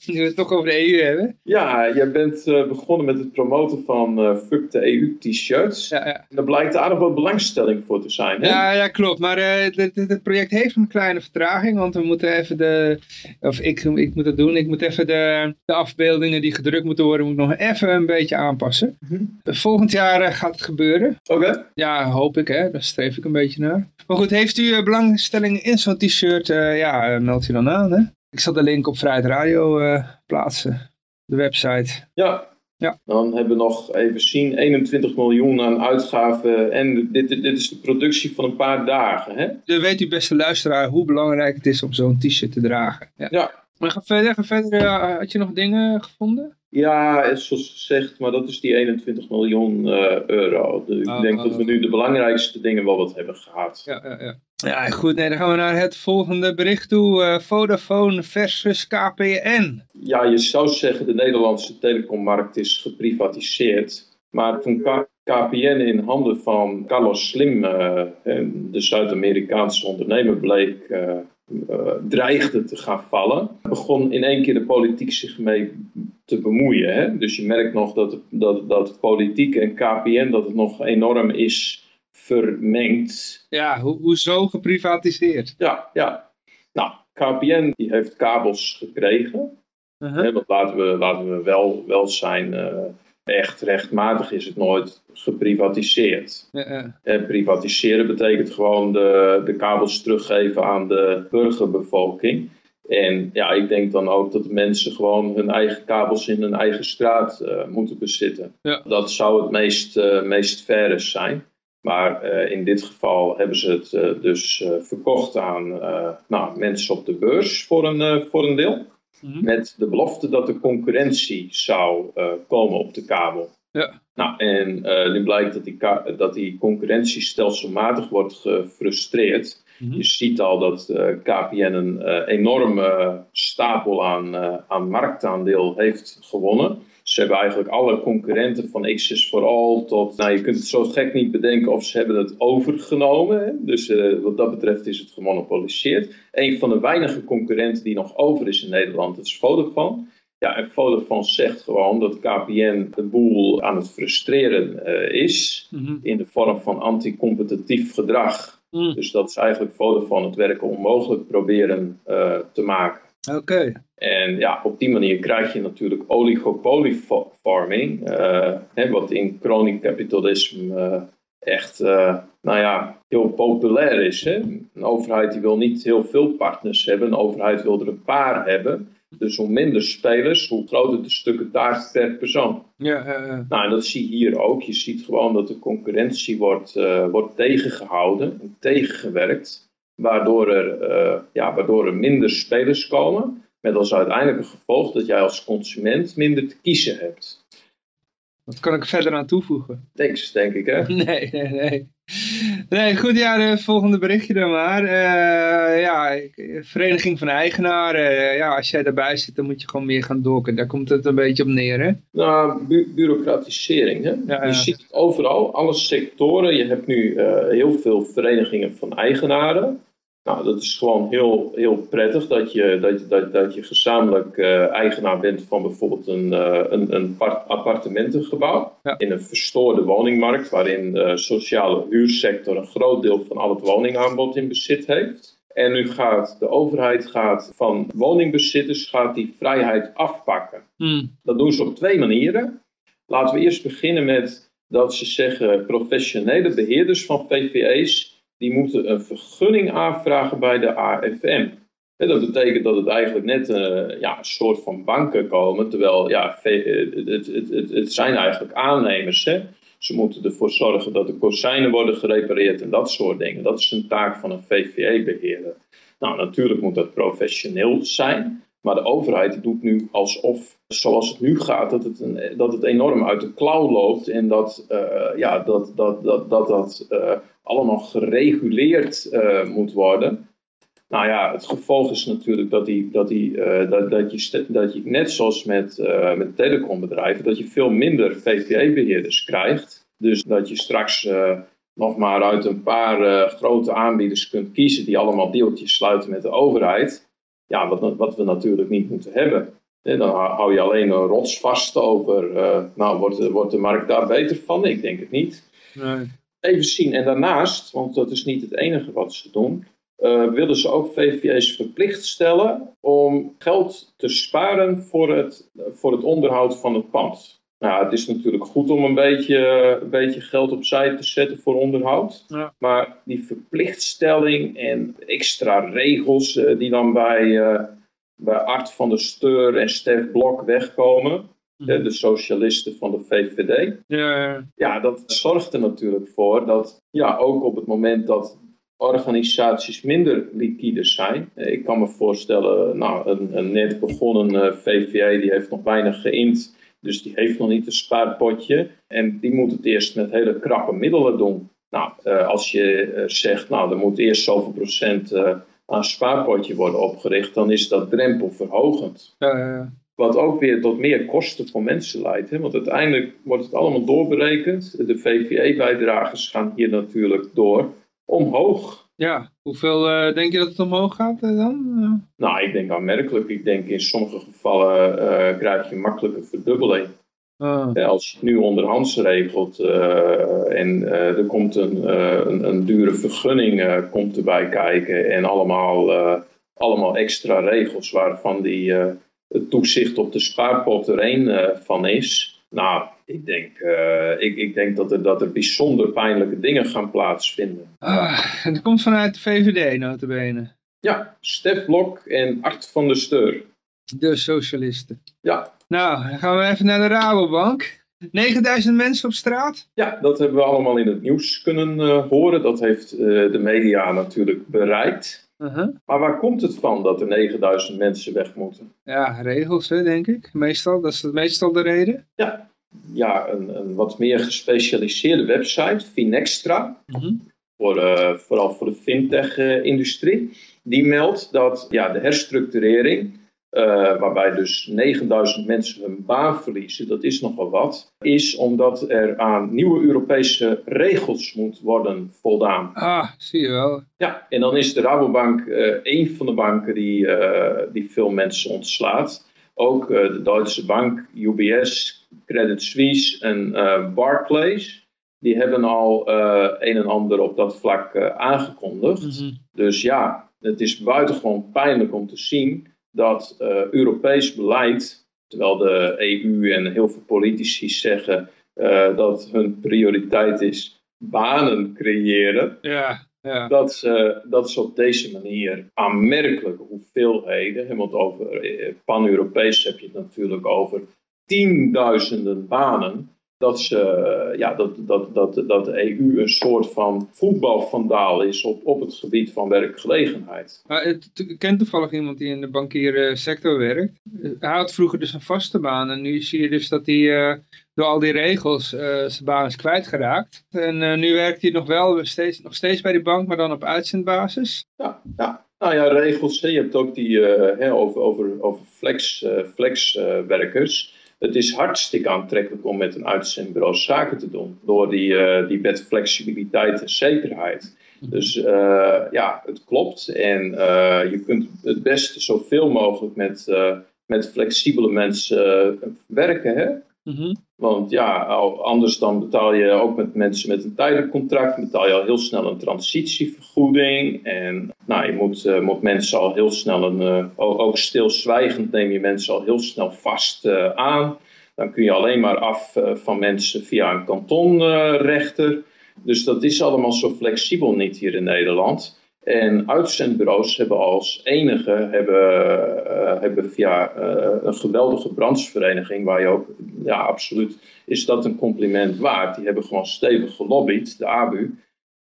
Nu we het toch over de EU hebben. Ja, jij bent uh, begonnen met het promoten van uh, Fuck de EU t-shirts. Ja, ja. En daar blijkt aardig wat belangstelling voor te zijn. Hè? Ja, ja, klopt. Maar uh, het project heeft een kleine vertraging. Want we moeten even de... Of ik, ik moet het doen. Ik moet even de, de afbeeldingen die gedrukt moeten worden... moet ik nog even een beetje aanpassen. Mm -hmm. Volgend jaar gaat het gebeuren. Oké. Okay. Ja, hoop ik. Hè. Daar streef ik een beetje naar. Maar goed, heeft u belangstelling in zo'n t-shirt? ja, meld u dan aan, hè. Ik zal de link op Vrijheid Radio uh, plaatsen. De website. Ja. ja. Dan hebben we nog even zien 21 miljoen aan uitgaven. En dit, dit, dit is de productie van een paar dagen. Hè? Dan weet u beste luisteraar hoe belangrijk het is om zo'n t-shirt te dragen. Ja. ja. Maar ga verder. Ga verder had je nog dingen gevonden? Ja, zoals gezegd, maar dat is die 21 miljoen uh, euro. Ik Oh, denk oh, dat we oh. nu de belangrijkste dingen wel wat hebben gehad. Ja, ja, ja. Ja, goed. Nee, dan gaan we naar het volgende bericht toe. Eh, Vodafone versus KPN. Ja, je zou zeggen de Nederlandse telecommarkt is geprivatiseerd. Maar toen KPN in handen van Carlos Slim, eh, de Zuid-Amerikaanse ondernemer, bleek, eh, dreigde te gaan vallen, begon in één keer de politiek zich mee te bemoeien. Hè? Dus je merkt nog dat, dat, dat politiek en KPN dat het nog enorm is vermengd. Ja, ho hoezo geprivatiseerd? Ja, ja. Nou, KPN die heeft kabels gekregen. Uh-huh. Hè, want laten we, laten we wel, wel zijn, eh, echt rechtmatig is het nooit geprivatiseerd. En privatiseren betekent gewoon de, de kabels teruggeven aan de burgerbevolking. En ja, ik denk dan ook dat mensen gewoon hun eigen kabels in hun eigen straat eh, moeten bezitten. Ja. Dat zou het meest, eh, meest zijn. Maar eh, in dit geval hebben ze het eh, dus eh, verkocht aan nou, mensen op de beurs voor een, voor een deel. Mhm. Met de belofte dat er concurrentie zou komen op de kabel. Ja. Nou, en nu blijkt dat die, dat die concurrentie stelselmatig wordt gefrustreerd. Mhm. Je ziet al dat eh, KPN een eh, enorme stapel aan, eh, aan marktaandeel heeft gewonnen. Ze hebben eigenlijk alle concurrenten van Access for All tot, nou je kunt het zo gek niet bedenken of ze hebben het overgenomen. Hè? Dus eh, wat dat betreft is het gemonopoliseerd. Een van de weinige concurrenten die nog over is in Nederland, dat is Vodafone. Ja, en Vodafone zegt gewoon dat KPN de boel aan het frustreren eh, is Mhm. in de vorm van anticompetitief gedrag. Mm. Dus dat is eigenlijk Vodafone het werken onmogelijk proberen eh, te maken. Oké. En ja, op die manier krijg je natuurlijk oligopoly-farming, eh, hè, wat in crony-capitalisme eh, echt, nou ja, heel populair is. Hè? Een overheid die wil niet heel veel partners hebben, een overheid wil er een paar hebben. Dus hoe minder spelers, hoe groter de stukken taart per persoon. Ja, ja, ja. Nou, en dat zie je hier ook. Je ziet gewoon dat de concurrentie wordt, eh, wordt tegengehouden en tegengewerkt. Waardoor er, eh, ja, waardoor er minder spelers komen. Met als uiteindelijke gevolg dat jij als consument minder te kiezen hebt. Wat kan ik verder aan toevoegen? Thanks, denk ik, hè? Nee, nee, nee. Nee, goed, ja, de volgende berichtje dan maar. Eh, ja, Vereniging van Eigenaren. eh, ja, als jij daarbij zit, dan moet je gewoon meer gaan dokken. Daar komt het een beetje op neer, hè? Nou, bu- bureaucratisering. Hè? Ja. Je ziet het overal, alle sectoren. Je hebt nu eh, heel veel verenigingen van eigenaren. Nou, dat is gewoon heel, heel prettig dat je, dat, dat, dat je gezamenlijk eh, eigenaar bent van bijvoorbeeld een, eh, een, een par- appartementengebouw. Ja. In een verstoorde woningmarkt waarin de sociale huursector een groot deel van al het woningaanbod in bezit heeft. En nu gaat de overheid gaat van woningbezitters gaat die vrijheid afpakken. Hmm. Dat doen ze op twee manieren. Laten we eerst beginnen met dat ze zeggen professionele beheerders van VVE's die moeten een vergunning aanvragen bij de AFM. En dat betekent dat het eigenlijk net eh, ja, een soort van banken komen, terwijl ja, eh, het, het, het, zijn eigenlijk aannemers. Hè? Ze moeten ervoor zorgen dat de kozijnen worden gerepareerd en dat soort dingen. Dat is een taak van een VVE-beheerder. Nou, natuurlijk moet dat professioneel zijn. Maar de overheid doet nu alsof, zoals het nu gaat, dat het, een, dat het enorm uit de klauw loopt. En dat eh, ja, dat, dat, dat, dat, dat allemaal gereguleerd eh, moet worden. Nou ja, het gevolg is natuurlijk dat, die, dat, die, eh, dat, dat, je, dat je net zoals met, eh, met telecombedrijven, dat je veel minder VVE-beheerders krijgt. Dus dat je straks nog maar uit een paar grote aanbieders kunt kiezen die allemaal deeltjes sluiten met de overheid. Ja, wat, wat we natuurlijk niet moeten hebben. Dan hou je alleen een rots vast over, nou wordt, wordt de markt daar beter van? Ik denk het niet. Nee. Even zien, en daarnaast, want dat is niet het enige wat ze doen, eh, willen ze ook VVE's verplicht stellen om geld te sparen voor het, voor het onderhoud van het pand. Nou, het is natuurlijk goed om een beetje, een beetje geld opzij te zetten voor onderhoud. Ja. Maar die verplichtstelling en extra regels eh, die dan bij, eh, bij Art van der Steur en Stef Blok wegkomen, hè, de socialisten van de VVD, Ja, ja. ja, dat zorgt er natuurlijk voor dat ja, ook op het moment dat organisaties minder liquide zijn. eh, Ik kan me voorstellen, nou, een, een net begonnen eh, VVA die heeft nog weinig geïnd. Dus die heeft nog niet een spaarpotje. En die moet het eerst met hele krappe middelen doen. Nou, als je zegt, nou, er moet eerst zoveel procent aan spaarpotje worden opgericht, dan is dat drempelverhogend. Wat ook weer tot meer kosten voor mensen leidt. Hè? Want uiteindelijk wordt het allemaal doorberekend. De VVE-bijdragers gaan hier natuurlijk door omhoog. Ja, hoeveel uh, denk je dat het omhoog gaat uh, dan? Uh. Nou, ik denk aanmerkelijk. Ik denk in sommige gevallen krijg je makkelijke verdubbeling. Oh. als je het nu onderhands regelt en er komt een, een, een, dure vergunning komt erbij kijken en allemaal, allemaal extra regels waarvan die het toezicht op de spaarpot er een van is. Nou, ik denk, uh, ik, ik denk dat, er, dat er bijzonder pijnlijke dingen gaan plaatsvinden. Ah, en dat komt vanuit de VVD notabene. Ja, Stef Blok en Art van der Steur. De socialisten. Ja. Nou, dan gaan we even naar de Rabobank. 9000 mensen op straat? Ja, dat hebben we allemaal in het nieuws kunnen uh, horen. Dat heeft uh, de media natuurlijk bereikt. Uh -huh. Maar waar komt het van dat er 9000 mensen weg moeten? Ja, regels hè, denk ik. Meestal, dat is meestal de reden. Ja, ja een, een wat meer gespecialiseerde website, Finextra. Uh -huh. voor, uh, vooral voor de fintech-industrie. Die meldt dat ja, de herstructurering uh, waarbij dus 9000 mensen hun baan verliezen, dat is nogal wat, is omdat er aan nieuwe Europese regels moet worden voldaan. Ah, zie je wel. Ja, en dan is de Rabobank uh, een van de banken die, uh, die veel mensen ontslaat. Ook de Duitse bank, UBS, Credit Suisse en Barclays, die hebben al een en ander op dat vlak aangekondigd. Mm -hmm. Dus ja, het is buitengewoon pijnlijk om te zien dat uh, Europees beleid, terwijl de EU en heel veel politici zeggen uh, dat hun prioriteit is banen creëren, ja, ja. Dat, ze, dat ze op deze manier aanmerkelijke hoeveelheden, want over eh, pan-Europees heb je het natuurlijk over tienduizenden banen, dat, ze, ja, dat, dat, dat, dat de EU een soort van voetbalvandaal is op, op het gebied van werkgelegenheid. Maar het, ik ken toevallig iemand die in de bankiere sector werkt. Hij had vroeger dus een vaste baan en nu zie je dus dat hij uh, door al die regels uh, zijn baan is kwijtgeraakt. En uh, nu werkt hij nog wel steeds, nog steeds bij de bank, maar dan op uitzendbasis. Ja, ja. Nou ja, regels. Je hebt ook die hè, over, over, over flex, flexwerkers het is hartstikke aantrekkelijk om met een uitzendbureau zaken te doen. Door die, uh, die wet flexibiliteit en zekerheid. Dus uh, ja, het klopt. En uh, je kunt het beste zoveel mogelijk met, met flexibele mensen werken. Hè? Mm -hmm. Want ja, anders dan betaal je ook met mensen met een tijdelijk contract, betaal je al heel snel een transitievergoeding. En nou, je moet, uh, moet mensen al heel snel, een, uh, ook stilzwijgend neem je mensen al heel snel vast uh, aan. Dan kun je alleen maar af van mensen via een kantonrechter. dus dat is allemaal zo flexibel niet hier in Nederland. En uitzendbureaus hebben als enige hebben, uh, hebben via uh, een geweldige branchevereniging, waar je ook, ja absoluut, is dat een compliment waard. Die hebben gewoon stevig gelobbyd, de ABU.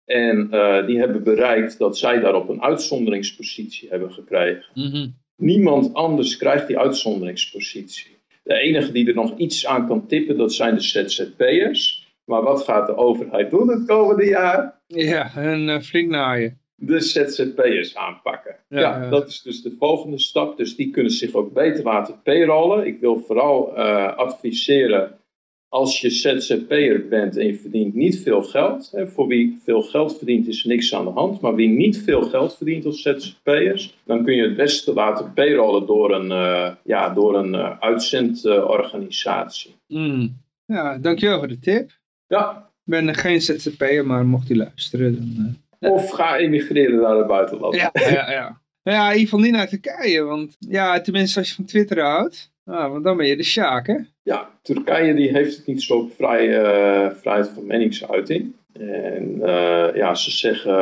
En uh, die hebben bereikt dat zij daarop een uitzonderingspositie hebben gekregen. Mm -hmm. Niemand anders krijgt die uitzonderingspositie. De enige die er nog iets aan kan tippen, dat zijn de ZZP'ers. Maar wat gaat de overheid doen het komende jaar? Ja, en flink naaien de ZZP'ers aanpakken. Ja, ja, dat is dus de volgende stap. Dus die kunnen zich ook beter laten payrollen. Ik wil vooral uh, adviseren, als je ZZP'er bent en je verdient niet veel geld. Hè, voor wie veel geld verdient is niks aan de hand. Maar wie niet veel geld verdient als ZZP'ers, dan kun je het beste laten payrollen door een, uh, ja, door een uh, uitzendorganisatie. Mm. Ja, dankjewel voor de tip. Ja. Ik ben geen ZZP'er, maar mocht u luisteren, dan... Of ga emigreren naar het buitenland. Ja, ja, ja. Ja, in ieder geval niet naar Turkije, want ja, tenminste als je van Twitter houdt, ah, want dan ben je de Sjaak, hè? Ja, Turkije die heeft het niet zo vrij, uh, vrijheid van meningsuiting. En uh, ja, ze zeggen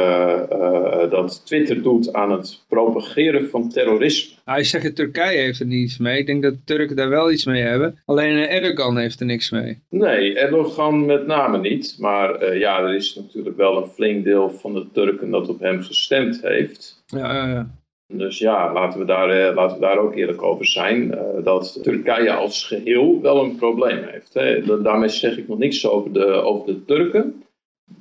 uh, dat Twitter doet aan het propageren van terrorisme. Hij zegt Turkije heeft er niets mee. Ik denk dat de Turken daar wel iets mee hebben. Alleen Erdogan heeft er niks mee. Nee, Erdogan met name niet. Maar ja, er is natuurlijk wel een flink deel van de Turken dat op hem gestemd heeft. Ja, Dus ja, laten we daar, laten we daar ook eerlijk over zijn. dat Turkije als geheel wel een probleem heeft. Hè. Daarmee zeg ik nog niks over de, over de Turken.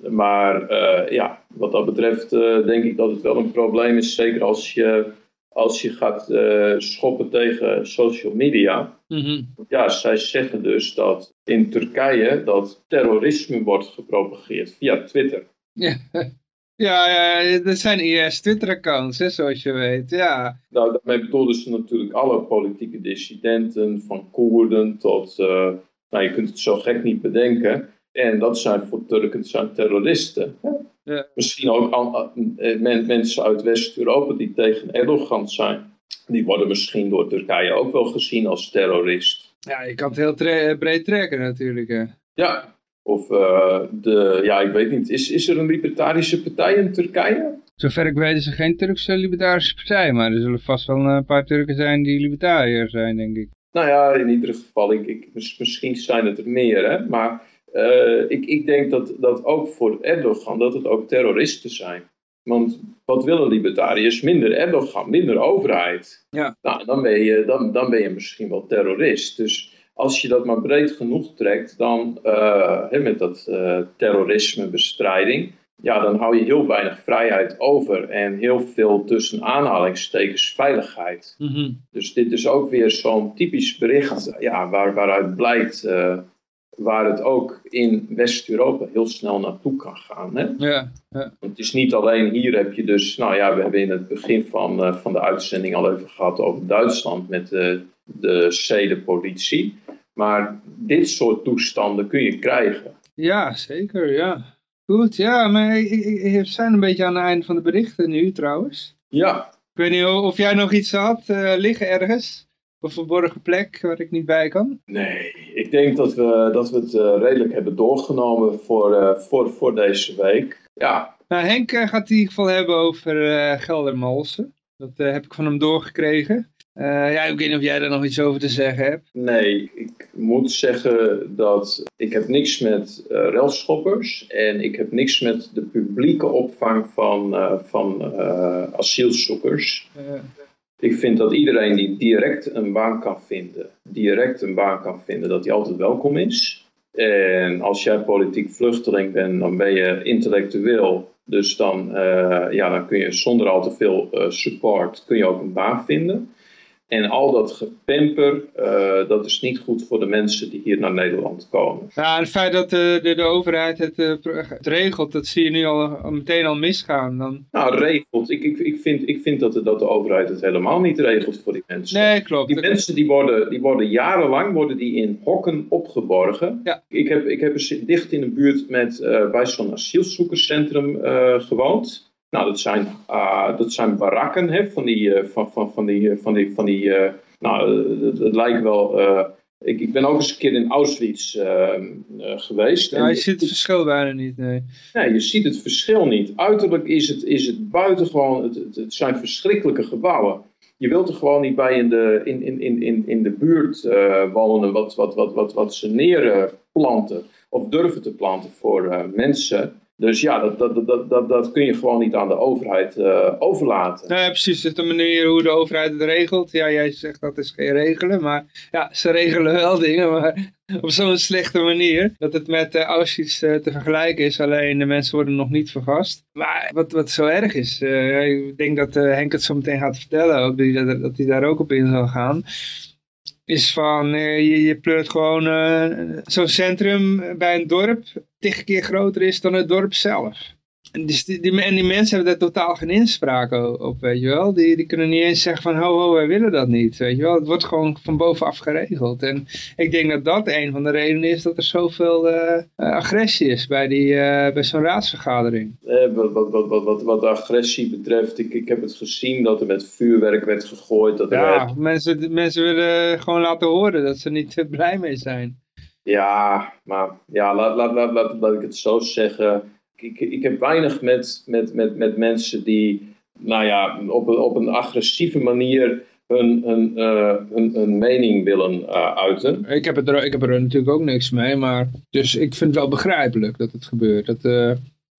Maar ja, wat dat betreft denk ik dat het wel een probleem is. Zeker als je als je gaat uh, schoppen tegen social media. Mhm. Ja, zij zeggen dus dat in Turkije dat terrorisme wordt gepropageerd via Twitter. Ja, ja, ja dat zijn IS Twitter-accounts, zoals je weet, ja. Nou, daarmee bedoelden ze natuurlijk alle politieke dissidenten, van Koerden tot, uh, nou je kunt het zo gek niet bedenken. En dat zijn voor Turken zijn terroristen. Ja. Misschien ook eh, mensen uit West-Europa die tegen Erdogan zijn. Die worden misschien door Turkije ook wel gezien als terrorist. Ja, je kan het heel breed trekken natuurlijk. Hè. Ja, of uh, de, ja, ik weet niet, is, is er een libertarische partij in Turkije? Zover ik weet is er geen Turkse libertarische partij, maar er zullen vast wel een paar Turken zijn die libertariër zijn, denk ik. Nou ja, in ieder geval, ik, ik, misschien zijn het er meer, hè, maar uh, ik, ik denk dat, dat ook voor Erdogan dat het ook terroristen zijn. Want wat willen libertariërs? Minder Erdogan, minder overheid. Ja. Nou, dan ben, je, dan, dan ben je misschien wel terrorist. Dus als je dat maar breed genoeg trekt, dan uh, met dat uh, terrorismebestrijding, ja, dan hou je heel weinig vrijheid over en heel veel tussen aanhalingstekens veiligheid. Mm -hmm. Dus dit is ook weer zo'n typisch bericht ja, waar, waaruit blijkt waar het ook in West-Europa heel snel naartoe kan gaan. Hè? Ja, ja. Het is niet alleen hier heb je dus, nou ja, we hebben in het begin van, uh, van de uitzending al even gehad over Duitsland met de, de zedenpolitie. Maar dit soort toestanden kun je krijgen. Ja, zeker, ja. Goed, ja, maar we zijn een beetje aan het einde van de berichten nu trouwens. Ja. Ik weet niet of jij nog iets had uh, liggen ergens een verborgen plek waar ik niet bij kan? Nee, ik denk dat we, dat we het uh, redelijk hebben doorgenomen voor, uh, voor, voor deze week. Ja. Nou, Henk uh, gaat het in ieder geval hebben over Geldermalsen. Dat heb ik van hem doorgekregen. ja, ik weet niet of jij daar nog iets over te zeggen hebt. Nee, ik moet zeggen dat ik heb niks met uh, relschoppers en ik heb niks met de publieke opvang van, van asielzoekers. Ik vind dat iedereen die direct een baan kan vinden, direct een baan kan vinden, dat die altijd welkom is. En als jij politiek vluchteling bent, dan ben je intellectueel. Dus dan, uh, ja, dan kun je zonder al te veel uh, support, kun je ook een baan vinden. En al dat gepemper, uh, dat is niet goed voor de mensen die hier naar Nederland komen. Ja, het feit dat de, de, de overheid het, uh, het, regelt, dat zie je nu al, meteen al misgaan. Dan. Nou, regelt. Ik, ik, ik, vind, ik vind dat de, dat de overheid het helemaal niet regelt voor die mensen. Nee, klopt. Die mensen die worden, die worden jarenlang worden die in hokken opgeborgen. Ja. Ik, heb, ik heb dicht in de buurt met, uh, bij zo'n asielzoekerscentrum gewoond. Nou, dat zijn, uh, dat zijn barakken hè, van die, uh, van, van, van die, van die, van die uh, nou, het, lijkt wel, ik, ik ben ook eens een keer in Auschwitz geweest. Ja, je ziet het verschil bijna niet, nee. Nee, je ziet het verschil niet. Uiterlijk is het, is het buitengewoon, het, het, het zijn verschrikkelijke gebouwen. Je wilt er gewoon niet bij in de, in, in, in, in de buurt wonen wat, wat, wat, wat, wat ze neerplanten of durven te planten voor mensen dus ja, dat, dat, dat, dat, dat kun je gewoon niet aan de overheid uh, overlaten. Nee, precies. Het is de manier hoe de overheid het regelt. Ja, jij zegt dat is geen regelen, maar ja, ze regelen wel dingen, maar op zo'n slechte manier dat het met uh, Auschwitz uh, te vergelijken is. Alleen de mensen worden nog niet vergast. Maar wat, wat zo erg is, ik denk dat Henk het zo meteen gaat vertellen ook, dat, hij daar ook op in zal gaan is van, je, je pleurt gewoon zo'n centrum bij een dorp tig keer groter is dan het dorp zelf. En, dus die, die, en die mensen hebben daar totaal geen inspraak op, weet je wel. Die, die kunnen niet eens zeggen van, ho, ho, wij willen dat niet, weet je wel. Het wordt gewoon van bovenaf geregeld. En ik denk dat dat een van de redenen is dat er zoveel uh, agressie is bij, die, uh, bij zo'n raadsvergadering. Eh, wat, wat, wat, wat, wat, agressie betreft, ik, ik heb het gezien dat er met vuurwerk werd gegooid. Dat ja, mensen, mensen willen gewoon laten horen dat ze niet blij mee zijn. Ja, maar ja, laat, laat, laat, laat, ik het zo zeggen ik, ik heb weinig met, met, met, met mensen die nou ja, op, een, op een agressieve manier hun, hun, uh, hun, hun, mening willen uh, uiten. Ik heb, er, ik heb er natuurlijk ook niks mee, maar dus ik vind het wel begrijpelijk dat het gebeurt. Dat, uh,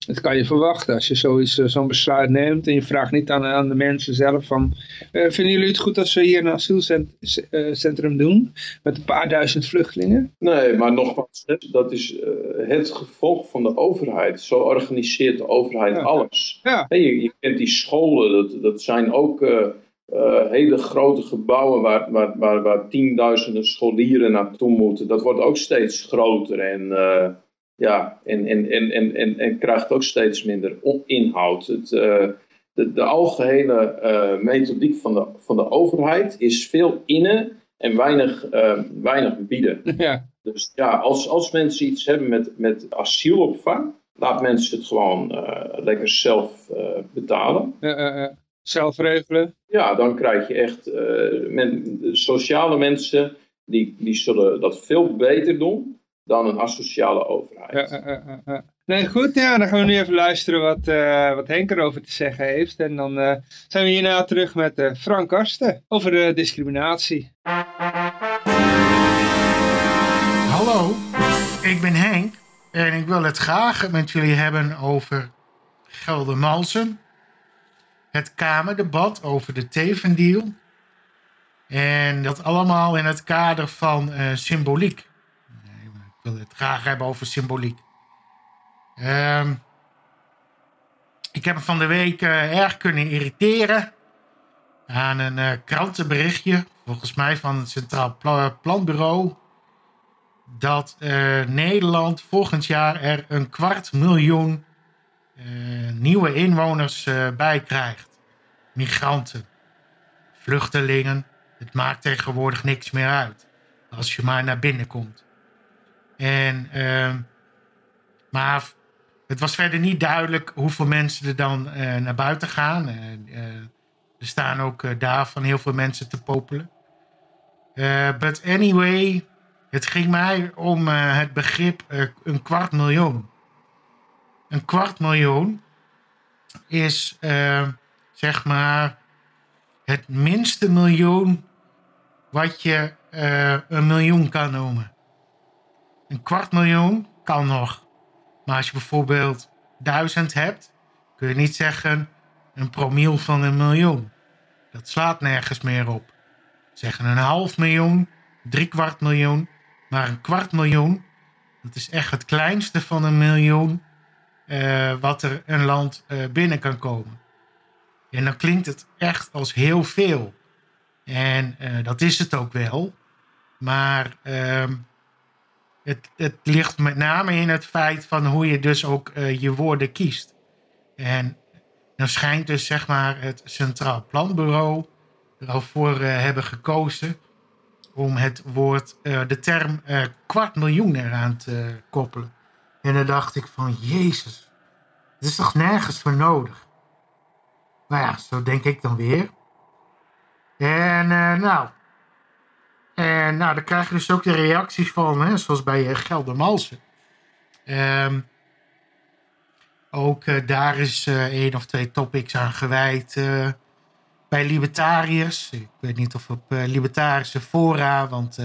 dat kan je verwachten als je zoiets, zo'n besluit neemt en je vraagt niet aan, aan de mensen zelf van, vinden jullie het goed als we hier een asielcentrum doen met een paar duizend vluchtelingen? Nee, maar nogmaals, dat is het gevolg van de overheid. Zo organiseert de overheid alles. Ja. je, je kent die scholen, dat, dat zijn ook uh, hele grote gebouwen waar, waar, waar, waar tienduizenden scholieren naartoe moeten. Dat wordt ook steeds groter en, ja, en, en, en, en, en, en, krijgt ook steeds minder inhoud. Het, uh, de, de algehele methodiek van de, van de overheid is veel innen en weinig, weinig bieden. Ja. Dus ja, als, als mensen iets hebben met, met asielopvang, laat mensen het gewoon lekker zelf betalen. Ja, zelf regelen? Ja, dan krijg je echt uh, sociale mensen die, die zullen dat veel beter doen dan een asociale overheid. Uh, nee, goed, ja, dan gaan we nu even luisteren wat, uh, wat Henk erover te zeggen heeft. En dan zijn we hierna terug met Frank Karsten over de discriminatie. Hallo, ik ben Henk en ik wil het graag met jullie hebben over Geldermalsen het Kamerdebat over de Tevendeal. En dat allemaal in het kader van uh, symboliek. Wil het graag hebben over symboliek. Um, ik heb me van de week uh, erg kunnen irriteren aan een uh, krantenberichtje, volgens mij van het Centraal Planbureau, dat Nederland volgend jaar er een kwart miljoen nieuwe inwoners bij krijgt. Migranten, vluchtelingen. Het maakt tegenwoordig niks meer uit. Als je maar naar binnen komt. En, uh, maar het was verder niet duidelijk hoeveel mensen er dan uh, naar buiten gaan. er staan ook daar van heel veel mensen te popelen. but anyway, het ging mij om het begrip een kwart miljoen een kwart miljoen is uh, zeg maar het minste miljoen wat je een miljoen kan noemen. Een kwart miljoen kan nog. Maar als je bijvoorbeeld duizend hebt, kun je niet zeggen een promiel van een miljoen. Dat slaat nergens meer op. Zeggen een half miljoen, drie kwart miljoen, maar een kwart miljoen, dat is echt het kleinste van een miljoen uh, wat er een land uh, binnen kan komen. En dan klinkt het echt als heel veel. En uh, dat is het ook wel. Maar ehm, het, het, ligt met name in het feit van hoe je dus ook je woorden kiest. En dan schijnt dus zeg maar het Centraal Planbureau er al voor hebben gekozen om het woord, de term kwart miljoen eraan te koppelen. En dan dacht ik van, Jezus, het is toch nergens voor nodig? Maar ja, zo denk ik dan weer. En nou, en nou, dan krijg je dus ook de reacties van, hè, zoals bij uh, Geldermalsen. Um, ook uh, daar is één of twee topics aan gewijd bij libertariërs. Ik weet niet of op libertarische fora, want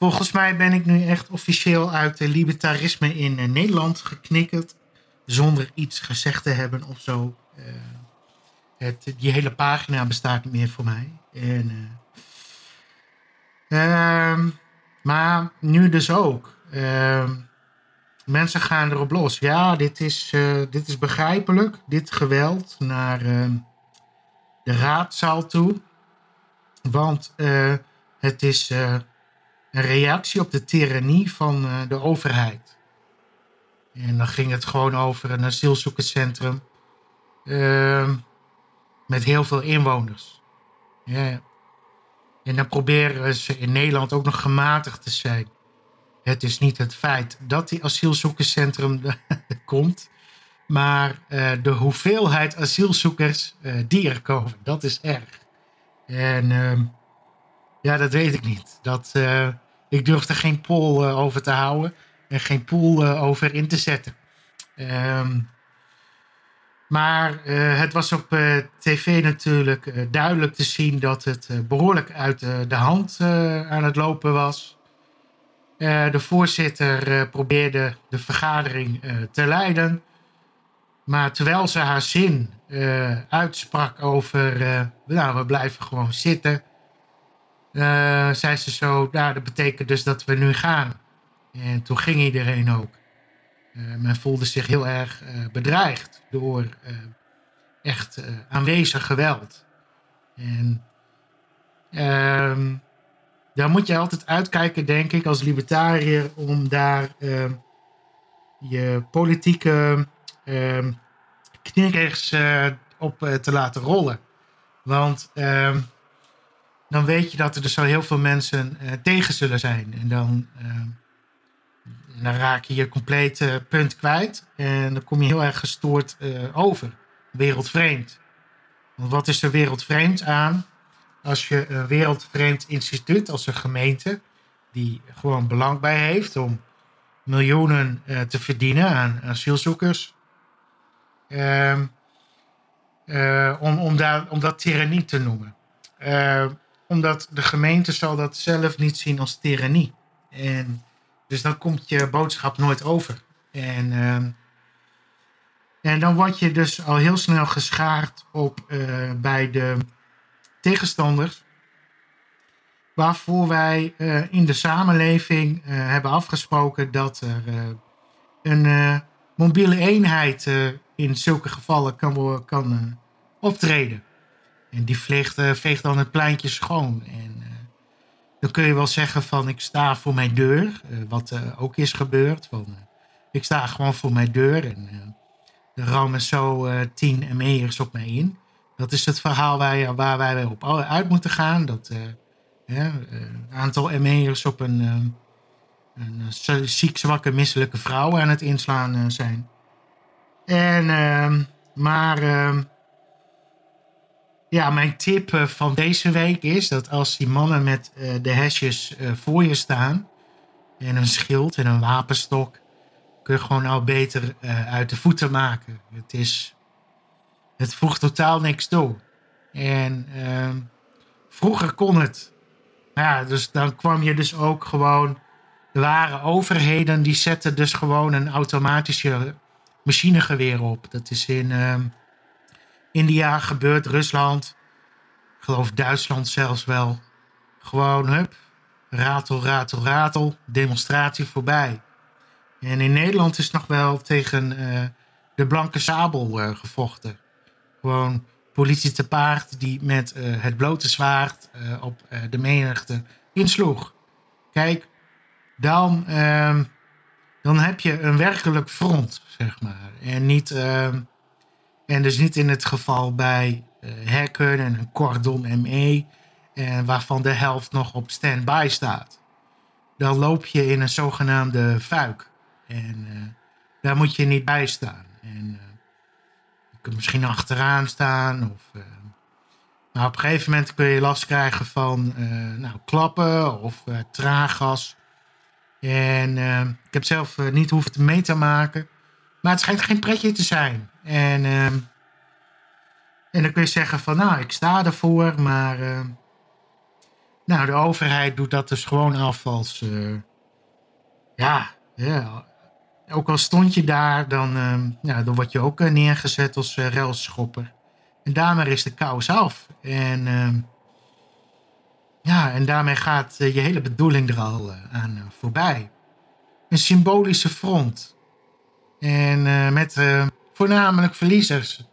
Volgens mij ben ik nu echt officieel uit libertarisme in uh, Nederland geknikkerd. Zonder iets gezegd te hebben of zo. Uh, het, die hele pagina bestaat niet meer voor mij. En, uh, maar nu dus ook. Ehm, mensen gaan erop los. Ja, dit is, dit is begrijpelijk. Dit geweld naar ehm, de raadzaal toe. Want het is een reactie op de tirannie van de overheid. En dan ging het gewoon over een asielzoekerscentrum met heel veel inwoners. Ja. En dan proberen ze in Nederland ook nog gematigd te zijn. Het is niet het feit dat die asielzoekerscentrum er komt, maar uh, de hoeveelheid asielzoekers uh, die er komen, dat is erg. En ehm, ja, dat weet ik niet. Dat, uh, ik durf er geen poll uh, over te houden en geen pool over in te zetten. Um, maar het was op tv natuurlijk duidelijk te zien dat het behoorlijk uit de hand aan het lopen was. de voorzitter probeerde de vergadering te leiden. Maar terwijl ze haar zin uitsprak over, nou, we blijven gewoon zitten, zei ze zo, nou, dat betekent dus dat we nu gaan. En toen ging iedereen ook. Men voelde zich heel erg bedreigd door echt aanwezig geweld. En ehm, daar moet je altijd uitkijken, denk ik, als libertariër, om daar ehm, je politieke uh, knikkers op te laten rollen. Want dan weet je dat er dus zo heel veel mensen tegen zullen zijn. En dan, ehm, dan raak je je complete punt kwijt. En dan kom je heel erg gestoord over. Wereldvreemd. Want wat is er wereldvreemd aan? Als je een wereldvreemd instituut als een gemeente... die gewoon belang bij heeft om miljoenen te verdienen aan asielzoekers Ehm, eh, om, om, daar, om dat tirannie te noemen. Omdat de gemeente zal dat zelf niet zien als tirannie. En, dus dan komt je boodschap nooit over. En, ehm, en dan word je dus al heel snel geschaard op uh, bij de tegenstanders. Waarvoor wij uh, in de samenleving hebben afgesproken dat er een mobiele eenheid in zulke gevallen kan, kan optreden. En die veegt, veegt dan het pleintje schoon. En dan kun je wel zeggen van ik sta voor mijn deur. wat ook is gebeurd. Van, ik sta gewoon voor mijn deur. En er rammen zo tien ME'ers op mij in. Dat is het verhaal waar, waar wij op uit moeten gaan. Dat een aantal ME'ers op een, een ziek, zwakke, misselijke vrouw aan het inslaan zijn. En, uh, maar uh, ja, mijn tip eh, van deze week is dat als die mannen met uh, de hesjes uh, voor je staan en een schild en een wapenstok, kun je gewoon al beter uit de voeten maken. Het is, het voegt totaal niks toe. En ehm, vroeger kon het. Ja, dus dan kwam je dus ook gewoon. Er waren overheden die zetten dus gewoon een automatische machinegeweer op. Dat is in uh, India gebeurd, Rusland. Ik geloof Duitsland zelfs wel. Gewoon, hup, ratel, ratel, ratel, demonstratie voorbij. En in Nederland is nog wel tegen uh, de blanke sabel uh, gevochten. Gewoon politie te paard die met uh, het blote zwaard op de menigte insloeg. Kijk, dan ehm, dan heb je een werkelijk front, zeg maar. En, niet, uh, en dus niet in het geval bij uh, Hacken en een cordon ME, uh, waarvan de helft nog op standby staat. Dan loop je in een zogenaamde fuik. En uh, daar moet je niet bij staan. En je kunt misschien achteraan staan. Of, maar op een gegeven moment kun je last krijgen van nou, klappen of traaggas. En ik heb zelf niet hoeven mee te maken. Maar het schijnt geen pretje te zijn. En, uh, en dan kun je zeggen van, nou, ik sta ervoor. Maar ehm, nou, de overheid doet dat dus gewoon af als... Eh, ja, ja, ook al stond je daar, dan, ehm, ja, dan word je ook eh, neergezet als uh, railschopper. En daarmee is de kous af. En ja, en daarmee gaat je hele bedoeling er al aan voorbij. Een symbolische front. En met voornamelijk verliezers.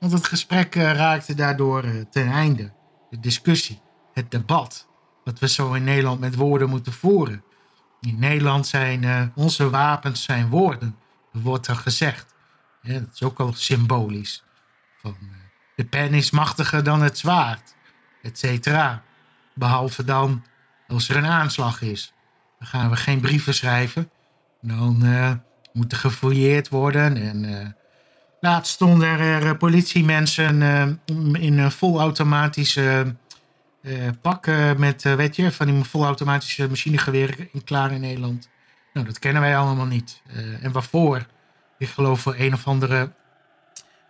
Want het gesprek raakte daardoor ten einde. De discussie, het debat. Wat we zo in Nederland met woorden moeten voeren. In Nederland zijn onze wapens zijn woorden. Wordt er gezegd. Dat is ook al symbolisch. Van, de pen is machtiger dan het zwaard. Et cetera. Behalve dan als er een aanslag is. Dan gaan we geen brieven schrijven. Dan uh, moet er gefouilleerd worden. En laatst stonden er uh, politiemensen in een volautomatische pakken met, weet je, van die volautomatische machinegeweren in klaar in Nederland. Nou, dat kennen wij allemaal niet. en waarvoor? Ik geloof voor een of andere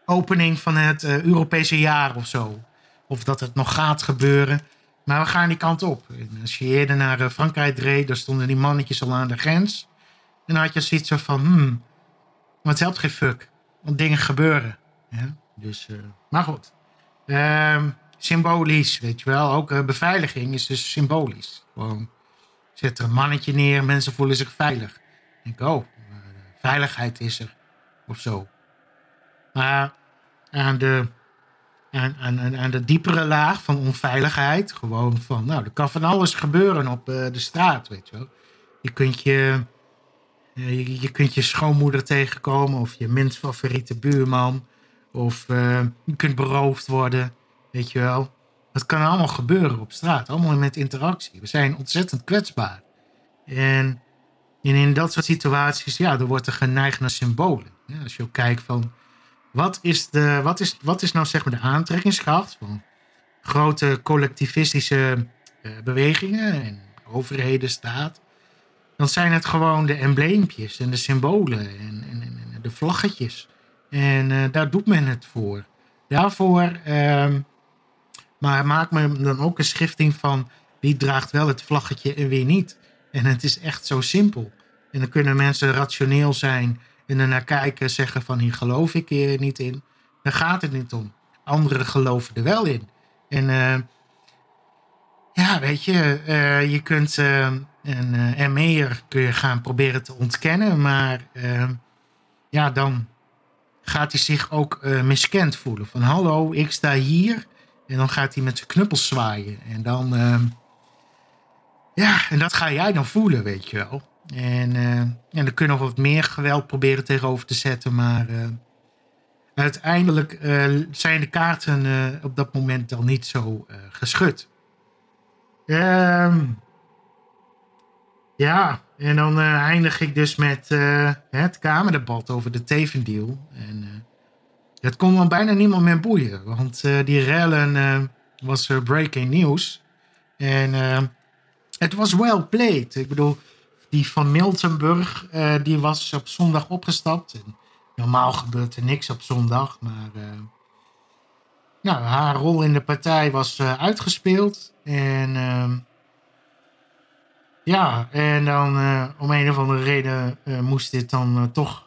opening van het Europese jaar of zo. Of dat het nog gaat gebeuren. Maar we gaan die kant op. En als je eerder naar eh, Frankrijk reed, daar stonden die mannetjes al aan de grens. En dan had je zoiets van, hmm, maar het helpt geen fuck. Dingen gebeuren. Dus, uh, maar goed. Ehm, symbolisch, weet je wel. Ook uh, beveiliging is dus symbolisch. Gewoon zet er een mannetje neer, mensen voelen zich veilig. Ik denk, oh, veiligheid is er. Of zo. Maar aan de, aan, aan, aan de diepere laag van onveiligheid, gewoon van, nou, er kan van alles gebeuren op de straat, weet je wel. Je kunt je, je, je, kunt je schoonmoeder tegenkomen of je minst favoriete buurman. Of uh, je kunt beroofd worden, weet je wel. Dat kan allemaal gebeuren op straat, allemaal met interactie. We zijn ontzettend kwetsbaar. En, in dat soort situaties, ja, er wordt er geneigd naar symbolen. Ja, als je ook kijkt van, wat is, de, wat, is, wat is nou zeg maar de aantrekkingskracht van grote collectivistische uh, bewegingen en overheden, staat? Dan zijn het gewoon de embleempjes en de symbolen en, en, en de vlaggetjes. En uh, daar doet men het voor. Daarvoor, uh, maar maakt men dan ook een schifting van wie draagt wel het vlaggetje en wie niet. En het is echt zo simpel. En dan kunnen mensen rationeel zijn en ernaar kijken, zeggen van hier geloof ik hier niet in. Dan gaat het niet om. Anderen geloven er wel in. En uh, ja, weet je, uh, je kunt uh, en, en meer kun je gaan proberen te ontkennen, maar ja, dan gaat hij zich ook miskend voelen. Van hallo, ik sta hier. En dan gaat hij met zijn knuppels zwaaien. En dan, ja, en dat ga jij dan voelen, weet je wel. En, uh, en er kunnen nog wat meer geweld proberen tegenover te zetten. Maar uh, uiteindelijk uh, zijn de kaarten op dat moment al niet zo geschud. Um, ja, en dan eindig ik dus met het Kamerdebat over de Tevendeal. En het kon dan bijna niemand meer boeien. Want die rellen was breaking news. En het was well played. Ik bedoel die van Miltenburg, uh, die was op zondag opgestapt. En normaal gebeurt er niks op zondag, maar uh, nou, haar rol in de partij was uh, uitgespeeld. En ehm, ja, en dan om een of andere reden moest dit dan toch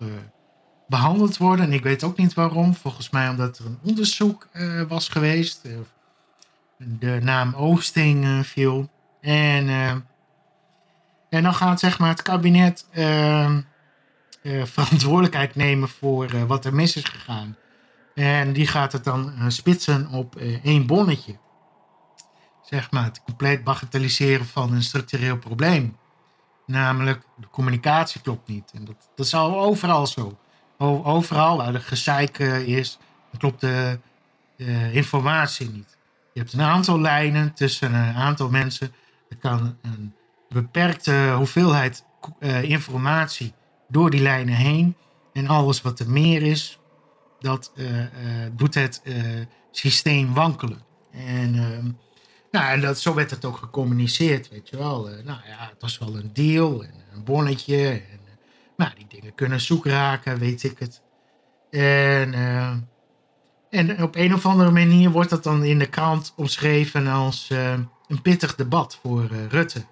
behandeld worden. En ik weet ook niet waarom. Volgens mij omdat er een onderzoek was geweest. de naam Oosting viel. En en dan gaat zeg maar, het kabinet uh, verantwoordelijkheid nemen voor wat er mis is gegaan. En die gaat het dan eh, spitsen op één bonnetje. Zeg maar, het compleet bagatelliseren van een structureel probleem. Namelijk, de communicatie klopt niet. En dat, dat is al overal zo. Overal waar er gezeik is, klopt de informatie niet. Je hebt een aantal lijnen tussen een aantal mensen. Er kan een beperkte hoeveelheid informatie door die lijnen heen. En alles wat er meer is, dat uh, uh, doet het systeem wankelen. En, ehm, nou, en dat, zo werd het ook gecommuniceerd, weet je wel. nou ja, het was wel een deal en een bonnetje. En, nou, die dingen kunnen zoek raken, weet ik het. En, en op een of andere manier wordt dat dan in de krant omschreven als een pittig debat voor Rutte.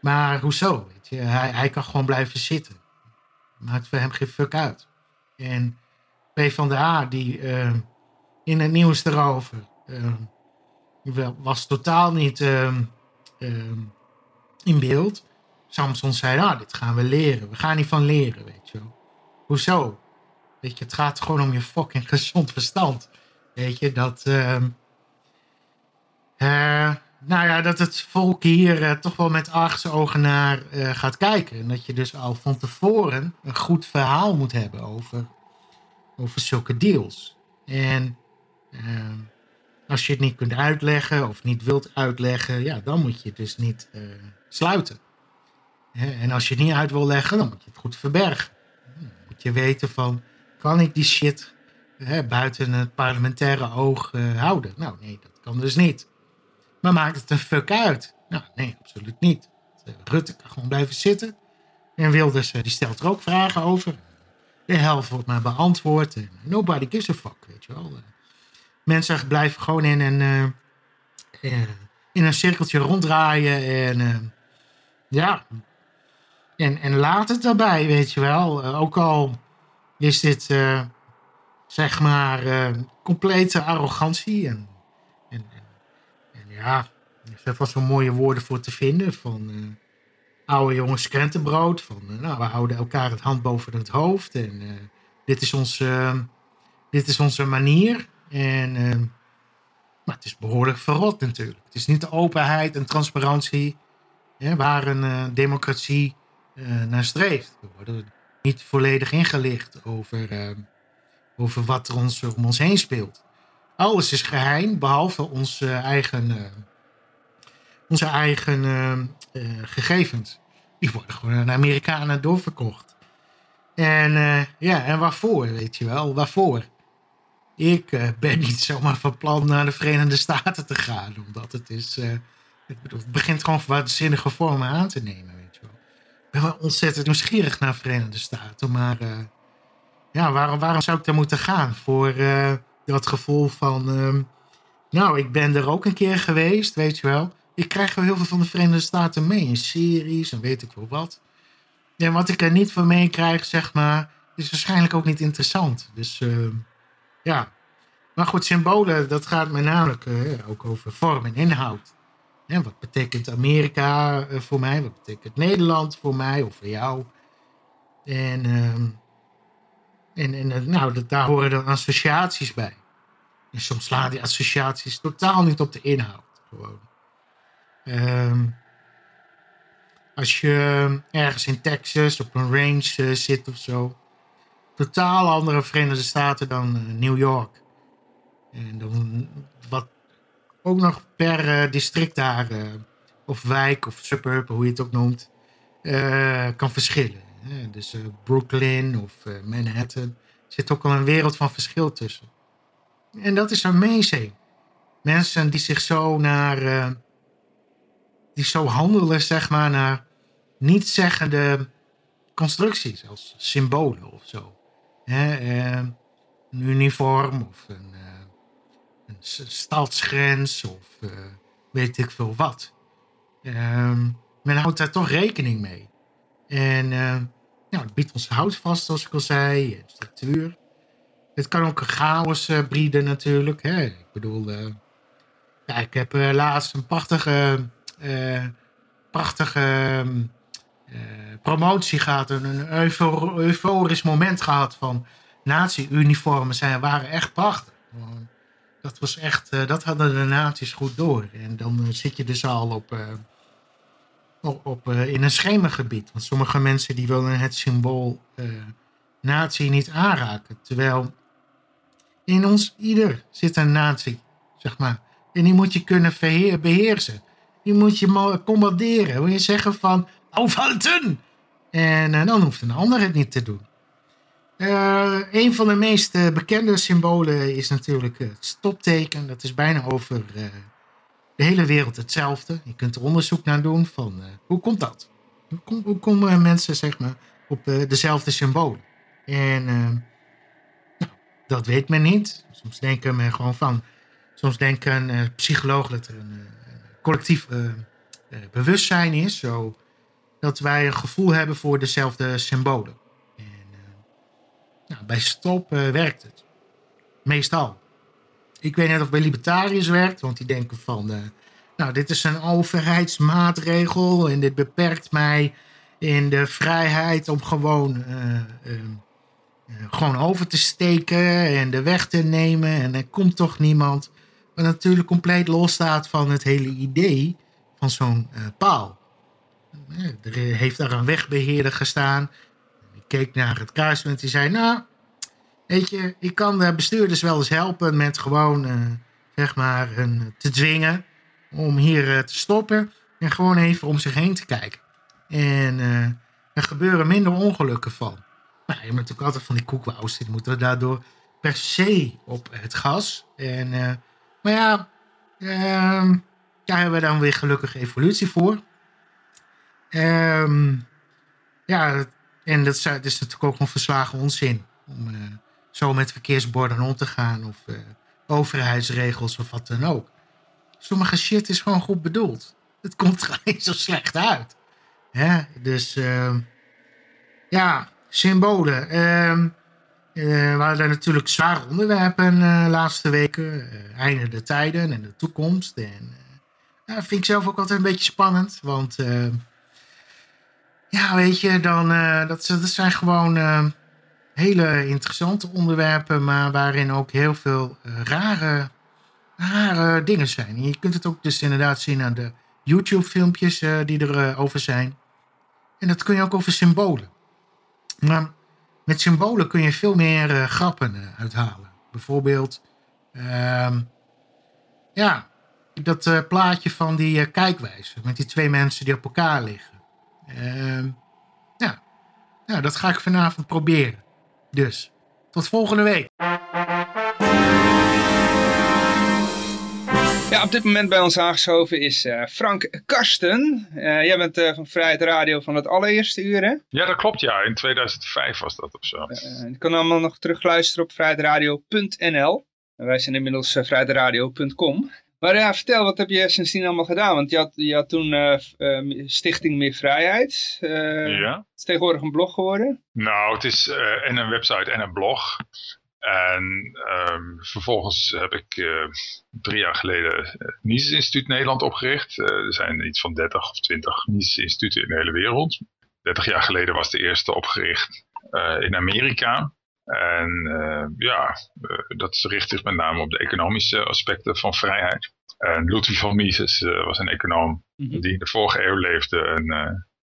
Maar hoezo? Weet je? Hij, hij kan gewoon blijven zitten. Maakt voor hem geen fuck uit. En A, die uh, in het nieuws erover, uh, was totaal niet uh, in beeld. Samson zei, nou, dit gaan we leren. We gaan niet van leren, weet je. Hoezo? Weet je, het gaat gewoon om je fucking gezond verstand. Weet je, dat... Nou ja, dat het volk hier uh, toch wel met ogen naar uh, gaat kijken. En dat je dus al van tevoren een goed verhaal moet hebben over, over zulke deals. En uh, als je het niet kunt uitleggen of niet wilt uitleggen, ja, dan moet je het dus niet sluiten. En als je het niet uit wil leggen, dan moet je het goed verbergen. Dan moet je weten van, kan ik die shit buiten het parlementaire oog houden? Nou nee, dat kan dus niet. Maar maakt het een fuck uit? Nou, nee, absoluut niet. Rutte kan gewoon blijven zitten. En Wilders die stelt er ook vragen over. De helft wordt maar beantwoord. Nobody gives a fuck, weet je wel. Mensen blijven gewoon in een, in een cirkeltje ronddraaien. En ja, en, en laat het daarbij, weet je wel. ook al is dit, zeg maar, complete arrogantie. En, ja, er zijn vast wel mooie woorden voor te vinden. Van uh, oude jongens krentenbrood. Van, nou, we houden elkaar het hand boven het hoofd. En dit, is ons, dit is onze manier. En, maar het is behoorlijk verrot natuurlijk. Het is niet de openheid en transparantie waar een democratie naar streeft. We worden niet volledig ingelicht over, over wat er ons, om ons heen speelt. Alles is geheim, behalve onze eigen, uh, onze eigen uh, gegevens. Die worden gewoon aan de Amerikanen doorverkocht. En ja, en waarvoor, weet je wel, waarvoor? Ik ben niet zomaar van plan naar de Verenigde Staten te gaan, omdat het is, ik het begint gewoon waanzinnige vormen aan te nemen ben wel ontzettend nieuwsgierig naar Verenigde Staten. Maar ja, waarom, waarom zou ik daar moeten gaan? Voor dat gevoel van... Um, nou, ik ben er ook een keer geweest, weet je wel. Ik krijg wel heel veel van de Verenigde Staten mee. In series en weet ik wel wat. En wat ik er niet van meekrijg, zeg maar... is waarschijnlijk ook niet interessant. Dus uh, ja... Maar goed, symbolen, dat gaat me namelijk ook over vorm en inhoud wat betekent Amerika eh, voor mij? Wat betekent Nederland voor mij of voor jou? En, ehm, en, en eh, nou, daar horen dan associaties bij. En soms slaan die associaties totaal niet op de inhoud. Gewoon. Ehm, als je ergens in Texas op een range uh, zit of zo. Totaal andere Verenigde Staten dan New York. En dan wat ook nog per uh, district daar, of wijk of suburb, hoe je het ook noemt, kan verschillen. Dus Brooklyn of Manhattan. Zit ook al een wereld van verschil tussen. En dat is amazing. Mensen die zich zo naar. die zo handelen, zeg maar, naar niet-zeggende constructies, als symbolen of zo. Hè, een uniform of een een stadsgrens of uh, weet ik veel wat. Um, men houdt daar toch rekening mee. En uh, nou, het biedt ons houvast, zoals ik al zei, en structuur. Het kan ook chaos uh, bieden natuurlijk. Hè. Ik bedoel, ja, ik heb laatst een prachtige, prachtige promotie gehad. Een, euforisch moment gehad van nazi-uniformen waren echt prachtig dat was echt, dat hadden de naties goed door. En dan zit je dus al op, op, in een schemergebied. Want sommige mensen die willen het symbool natie niet aanraken. Terwijl in ons ieder zit een natie, zeg maar. En die moet je kunnen beheersen. Die moet je commanderen. Wil je zeggen van, aufhalten! En dan hoeft een ander het niet te doen. Uh, een van de meest uh, bekende symbolen is natuurlijk het stopteken. Dat is bijna over de hele wereld hetzelfde. Je kunt er onderzoek naar doen van hoe komt dat? Hoe, hoe komen mensen zeg maar, op dezelfde symbolen? En dat weet men niet. Soms denken men gewoon van. Soms denken psychologen dat er een collectief bewustzijn is. Zodat wij een gevoel hebben voor dezelfde symbolen. Nou, bij stop werkt het. Meestal. Ik weet net of bij libertariërs werkt, want die denken van... Nou, dit is een overheidsmaatregel en dit beperkt mij in de vrijheid om gewoon, gewoon over te steken en de weg te nemen. En er komt toch niemand. Wat natuurlijk compleet losstaat van het hele idee van zo'n paal. Er heeft daar een wegbeheerder gestaan keek naar het kruispunt. Die zei, nou, weet je, ik kan de bestuurders wel eens helpen met gewoon, uh, zeg maar, hun te dwingen om hier te stoppen. En gewoon even om zich heen te kijken. En er gebeuren minder ongelukken van. Nou, je hebt natuurlijk altijd van die koekwous, die moeten daardoor per se op het gas. En, maar ja, ehm, daar hebben we dan weer gelukkig evolutie voor. Um, ja, en dat is, natuurlijk ook een verslagen onzin. Om uh, zo met verkeersborden om te gaan. Of uh, overheidsregels of wat dan ook. Sommige shit is gewoon goed bedoeld. Het komt er niet zo slecht uit. Hè? Dus uh, ja, symbolen. Ehm, Uh, we hadden natuurlijk zware onderwerpen de laatste weken. einde der tijden en de toekomst. En dat vind ik zelf ook altijd een beetje spannend. Want ja, weet je, dan, dat, dat zijn gewoon hele interessante onderwerpen, maar waarin ook heel veel rare, rare dingen zijn. Je kunt het ook dus inderdaad zien aan de YouTube-filmpjes die er over zijn. En dat kun je ook over symbolen. Maar met symbolen kun je veel meer uh, grappen uh, uithalen. Bijvoorbeeld, uh, ja, dat uh, plaatje van die kijkwijzer met die twee mensen die op elkaar liggen. Ehm, ja. ja, dat ga ik vanavond proberen. Dus, tot volgende week. Ja, op dit moment bij ons aangeschoven is uh, Frank Karsten. Uh, jij bent uh, van Vrijheid Radio van het allereerste uur, hè? Ja, dat klopt, ja. In 2005 was dat of zo. je kan allemaal nog terugluisteren op vrijheidradio.nl. En wij zijn inmiddels vrijheidradio.com. Maar ja, vertel, wat heb je sindsdien allemaal gedaan? Want je had, je had toen Stichting Meer Vrijheid. ja. Het is tegenwoordig een blog geworden. Nou, het is en een website en een blog. En um, vervolgens heb ik uh, drie jaar geleden het Mises Instituut Nederland opgericht. Uh, er zijn iets van 30 of 20 Mises Instituten in de hele wereld. 30 jaar geleden was de eerste opgericht uh, in Amerika. En ja, dat richt zich met name op de economische aspecten van vrijheid. En Ludwig van Mises was een econoom mm -hmm. die in de vorige eeuw leefde en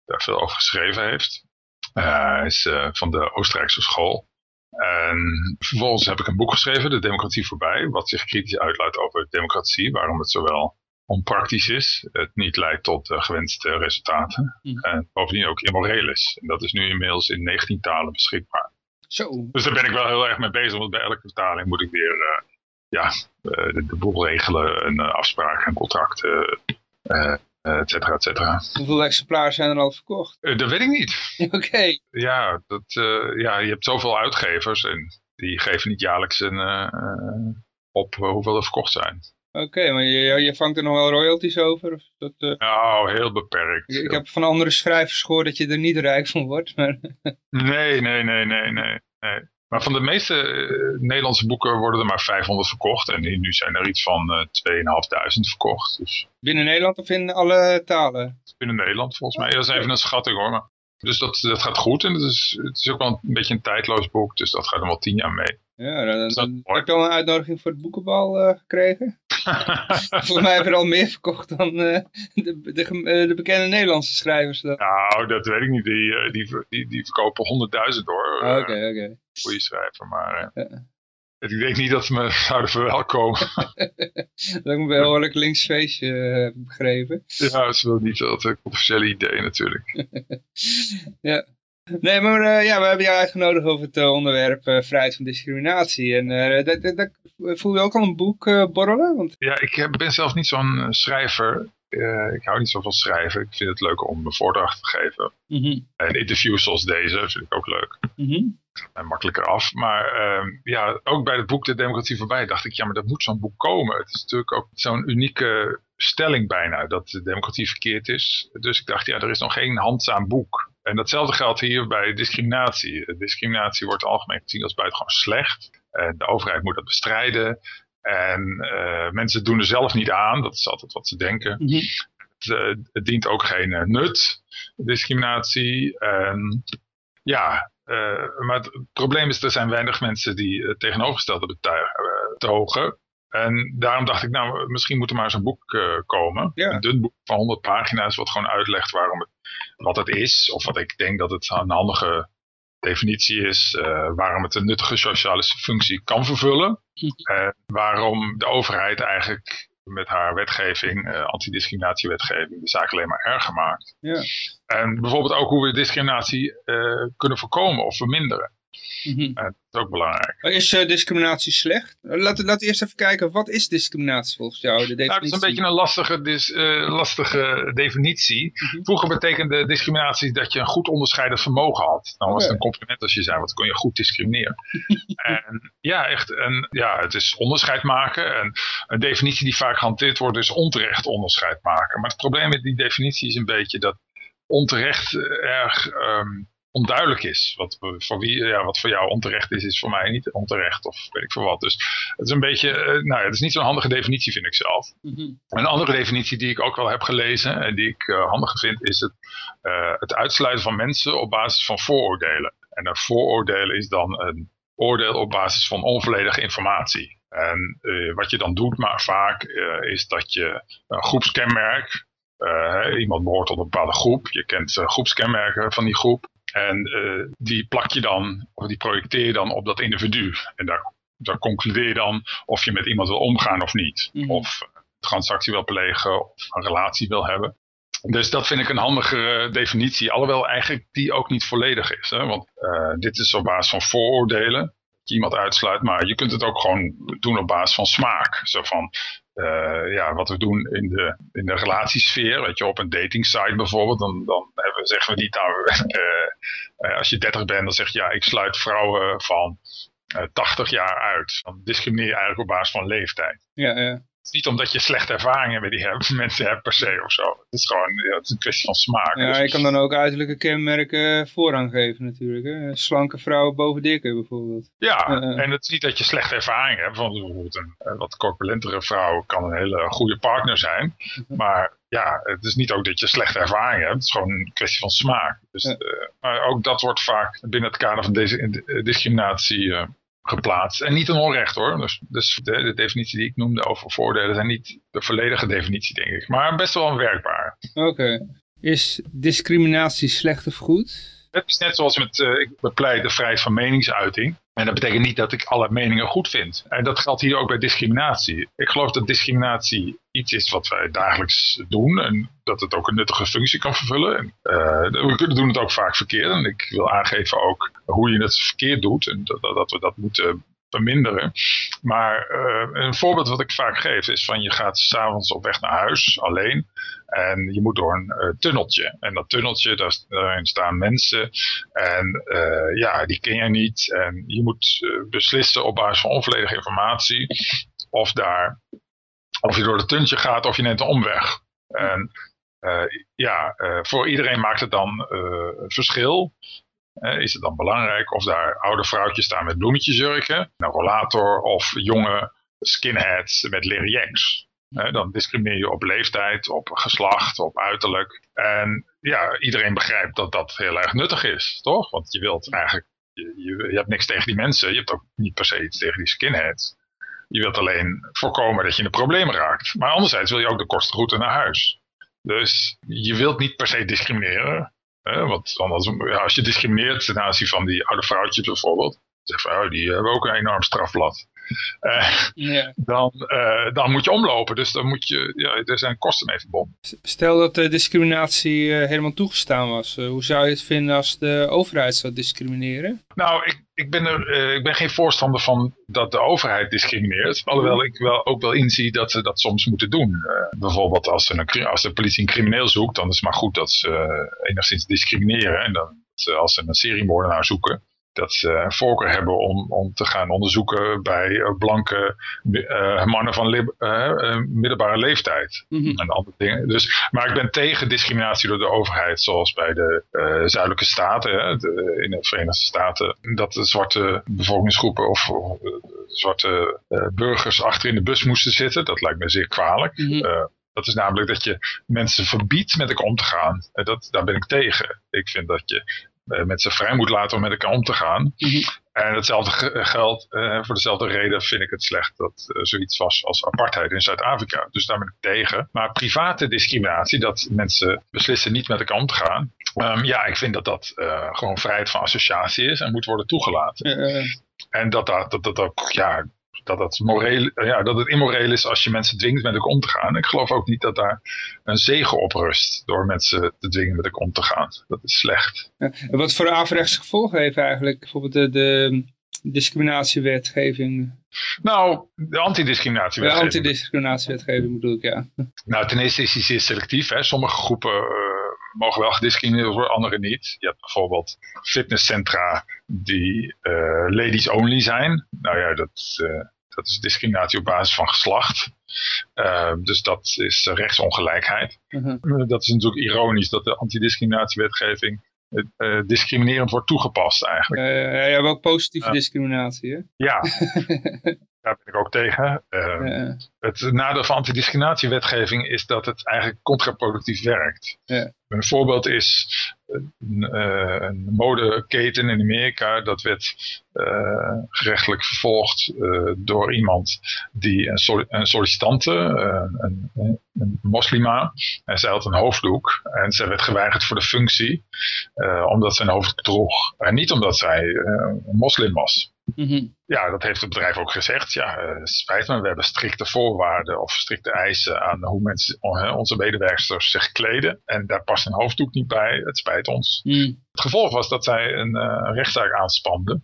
daar veel over geschreven heeft. Hij is van de Oostenrijkse school. En vervolgens heb ik een boek geschreven, De Democratie Voorbij, wat zich kritisch uitlaat over democratie, waarom het zowel onpraktisch is, het niet leidt tot uh, gewenste resultaten, mm. en bovendien ook immoreel is. En dat is nu inmiddels in 19 talen beschikbaar. Zo. Dus daar ben ik wel heel erg mee bezig, want bij elke vertaling moet ik weer uh, ja, uh, de, de, boel regelen en afspraken en contracten et cetera, et cetera. Hoeveel exemplaren zijn er al verkocht? Uh, dat weet ik niet. Oké. Ja, dat, uh, ja, je hebt zoveel uitgevers en die geven niet jaarlijks een, uh, op hoeveel er verkocht zijn. Oké, maar je, je vangt er nog wel royalties over? Of dat, Nou, heel beperkt. Ik, ik, heb van andere schrijvers gehoord dat je er niet rijk van wordt. Maar... nee, nee, nee, nee, nee. nee. Maar van de meeste uh, Nederlandse boeken worden er maar 500 verkocht. En nu zijn er iets van uh, 2500 verkocht. Dus... Binnen Nederland of in alle talen? Binnen Nederland volgens mij. Dat is even een schatting hoor. Maar... Dus dat, dat gaat goed. En het is, het is ook wel een beetje een tijdloos boek. Dus dat gaat er wel tien jaar mee. Ja, dan, dan, heb je al een uitnodiging voor het boekenbal uh, gekregen. Volgens mij hebben er al meer verkocht dan uh, de, de, de, bekende Nederlandse schrijvers. Dan. Nou, dat weet ik niet. Die, die, die, die verkopen 100.000 hoor. Oké, oké. Okay, okay. Goeie schrijver, maar... Ja. Ik denk niet dat ze me zouden verwelkomen. dat ik een links feestje heb begrepen. Ja, dat is wel niet het officiële idee natuurlijk. ja. Nee, maar uh, ja, we hebben jou uitgenodigd over het uh, onderwerp uh, vrijheid van discriminatie. En dat, voel je ook al een boek borrelen? Want... Ja, ik ben zelf niet zo'n schrijver. Ik hou niet zo van schrijven. Ik vind het leuk om een voordracht te geven. Mm -hmm. En interviews zoals deze vind ik ook leuk. Mm -hmm. En makkelijker af. Maar ehm, ja, ook bij het boek De Democratie Voorbij dacht ik, ja, maar dat moet zo'n boek komen. Het is natuurlijk ook zo'n unieke stelling bijna, dat de democratie verkeerd is. Dus ik dacht, ja, er is nog geen handzaam boek. En datzelfde geldt hier bij discriminatie. Discriminatie wordt algemeen gezien als buitengewoon slecht. En de overheid moet dat bestrijden. En uh, mensen doen er zelf niet aan. Dat is altijd wat ze denken. Mm -hmm. het, het, dient ook geen uh, nut, discriminatie. En ja, maar het probleem is, er zijn weinig mensen die het tegenovergestelde betogen. En daarom dacht ik, nou, misschien moet er maar eens een boek uh, komen. Ja. Een dun boek van 100 pagina's, wat gewoon uitlegt waarom het, wat het is. Of wat ik denk dat het een handige definitie is. Uh, waarom het een nuttige sociale functie kan vervullen. En waarom de overheid eigenlijk met haar wetgeving, uh, antidiscriminatiewetgeving, de zaak alleen maar erger maakt. Ja. En bijvoorbeeld ook hoe we discriminatie kunnen voorkomen of verminderen. Mm -hmm. dat is ook belangrijk. Is uh, discriminatie slecht? Laten we eerst even kijken, wat is discriminatie volgens jou? De definitie? Nou, dat is een beetje een lastige, dis, uh, lastige definitie. Mm -hmm. Vroeger betekende discriminatie dat je een goed onderscheidend vermogen had. Nou was het een compliment als je zei, want kon je goed discrimineren. en ja, echt, en, ja, het is onderscheid maken. En een definitie die vaak gehanteerd wordt is onterecht onderscheid maken. Maar het probleem met die definitie is een beetje dat onterecht erg... Um, onduidelijk is. Wat voor, wie, ja, wat voor jou onterecht is, is voor mij niet onterecht of weet ik veel wat. Dus het is een beetje, nou ja, het is niet zo'n handige definitie vind ik zelf. Mhm. Een andere definitie die ik ook wel heb gelezen en die ik handig vind is het, het uitsluiten van mensen op basis van vooroordelen. En een vooroordeel is dan een oordeel op basis van onvolledige informatie. En uh, wat je dan doet maar vaak is dat je een groepskenmerk, uh, iemand behoort tot een bepaalde groep, je kent groepskenmerken van die groep. En die plak je dan, of die projecteer je dan op dat individu. En daar, daar concludeer je dan of je met iemand wil omgaan of niet. Mm -hmm. Of transactie wil plegen, of een relatie wil hebben. Dus dat vind ik een handige definitie, alhoewel eigenlijk die ook niet volledig is. Hè? Want uh, dit is op basis van vooroordelen, dat je iemand uitsluit, maar je kunt het ook gewoon doen op basis van smaak. Zo van, uh, ja, wat we doen in de, in de relatiesfeer, weet je, op een dating site bijvoorbeeld, dan, dan zeggen we niet, nou, uh, als je 30 bent, dan zeg je, ja, ik sluit vrouwen van 80 jaar uit. Dan discrimineer je eigenlijk op basis van leeftijd. Ja, ja is niet omdat je slechte ervaringen met die mensen hebt per se of zo. Het is gewoon ja, het is een kwestie van smaak. Ja, dus je kan dan ook uiterlijke kenmerken voorrang geven natuurlijk. Hè? Slanke vrouwen boven dikke bijvoorbeeld. Ja, uh, en het is niet dat je slechte ervaringen hebt. Want bijvoorbeeld een wat corpulentere vrouw kan een hele goede partner zijn. Maar ja, het is niet ook dat je slechte ervaringen hebt. Het is gewoon een kwestie van smaak. Dus, uh, maar ook dat wordt vaak binnen het kader van deze discriminatie uh, geplaatst. En niet een onrecht hoor. Dus, dus de, de, definitie die ik noemde over voordelen zijn niet de volledige definitie denk ik. Maar best wel werkbaar. Oké. Is discriminatie slecht of goed? Het is net zoals met, uh, ik bepleit de vrijheid van meningsuiting. En dat betekent niet dat ik alle meningen goed vind. En dat geldt hier ook bij discriminatie. Ik geloof dat discriminatie iets is wat wij dagelijks doen. En dat het ook een nuttige functie kan vervullen. En, uh, we doen het ook vaak verkeerd. En ik wil aangeven ook hoe je het verkeerd doet. En dat, dat we dat moeten verminderen. Maar uh, een voorbeeld wat ik vaak geef is van je gaat s'avonds op weg naar huis alleen. En je moet door een uh, tunneltje. En dat tunneltje, daar, daarin staan mensen. En uh, ja, die ken je niet. En je moet beslissen op basis van onvolledige informatie. Of, daar, of je door het tunneltje gaat of je neemt een omweg. En ja, voor iedereen maakt het dan verschil is het dan belangrijk of daar oude vrouwtjes staan met bloemetjesjurken, een rollator of jonge skinheads met leren jacks. Dan discrimineer je op leeftijd, op geslacht, op uiterlijk. En ja, iedereen begrijpt dat dat heel erg nuttig is, toch? Want je wilt eigenlijk, je, je, hebt niks tegen die mensen, je hebt ook niet per se iets tegen die skinheads. Je wilt alleen voorkomen dat je in de problemen raakt. Maar anderzijds wil je ook de kostenroute naar huis. Dus je wilt niet per se discrimineren. Want anders, ja, als je discrimineert ten aanzien van die oude vrouwtjes bijvoorbeeld, zeg van, oh, die hebben ook een enorm strafblad. Uh, dan, uh, dan moet je omlopen. Dus dan moet je, ja, er zijn kosten mee verbonden. Stel dat de discriminatie uh, helemaal toegestaan was. hoe zou je het vinden als de overheid zou discrimineren? Nou, ik, ik, ben, er, ik ben geen voorstander van dat de overheid discrimineert. Alhoewel ik wel, ook wel inzie dat ze dat soms moeten doen. bijvoorbeeld als, een, als de politie een crimineel zoekt, dan is het maar goed dat ze enigszins discrimineren. En dan, als ze een seriemoordenaar zoeken, dat ze een voorkeur hebben om, om te gaan onderzoeken bij uh, blanke uh, mannen van uh, middelbare leeftijd. Mm -hmm. En andere dingen. Dus, maar ik ben tegen discriminatie door de overheid, zoals bij de zuidelijke staten, hè, de, in de Verenigde Staten, dat de zwarte bevolkingsgroepen of, zwarte burgers achter in de bus moesten zitten. Dat lijkt me zeer kwalijk. Mm -hmm. Dat is namelijk dat je mensen verbiedt met elkaar om te gaan. Dat, daar ben ik tegen. Ik vind dat je eh, mensen vrij moet laten om met elkaar om te gaan. Mhm. En hetzelfde geldt, uh, voor dezelfde reden vind ik het slecht dat uh, zoiets was als apartheid in Zuid-Afrika. Dus daar ben ik tegen. Maar private discriminatie, dat mensen beslissen niet met elkaar om te gaan. Um, ja, ik vind dat dat uh, gewoon vrijheid van associatie is en moet worden toegelaten. En dat dat, dat, dat ook, ja, dat het, moreel, ja, dat het immoreel is als je mensen dwingt met elkaar om te gaan. Ik geloof ook niet dat daar een zegen op rust door mensen te dwingen met elkaar om te gaan. Dat is slecht. Ja, wat voor averechts gevolgen heeft eigenlijk bijvoorbeeld de, de discriminatiewetgeving? Nou, de antidiscriminatiewetgeving. De antidiscriminatiewetgeving bedoel ik, ja. Nou, ten eerste is die zeer selectief. Hè. Sommige groepen uh, mogen wel gediscrimineerd worden, andere niet. Je hebt bijvoorbeeld fitnesscentra die uh, ladies only zijn. Nou ja, dat, uh, dat is discriminatie op basis van geslacht. Uh, dus dat is rechtsongelijkheid. -huh. Dat is natuurlijk ironisch dat de antidiscriminatiewetgeving discriminerend wordt toegepast eigenlijk. ja, je hebt ook positieve discriminatie, hè? Ja, daar ben ik ook tegen. Uh, Het nadeel van antidiscriminatiewetgeving is dat het eigenlijk contraproductief werkt. Ja. Een voorbeeld is een, uh, een, modeketen in Amerika. Dat werd uh, gerechtelijk vervolgd uh, door iemand die een, sol een sollicitante, een, een, moslima. En zij had een hoofddoek en zij werd geweigerd voor de functie omdat ze een hoofddoek droeg. En niet omdat zij een moslim was. Mm Ja, dat heeft het bedrijf ook gezegd. Ja, uh, spijt me, we hebben strikte voorwaarden of strikte eisen aan hoe mensen, onze medewerkers zich kleden. En daar past een hoofddoek niet bij. Het spijt ons. Mm. Het gevolg was dat zij een uh, rechtszaak aanspande.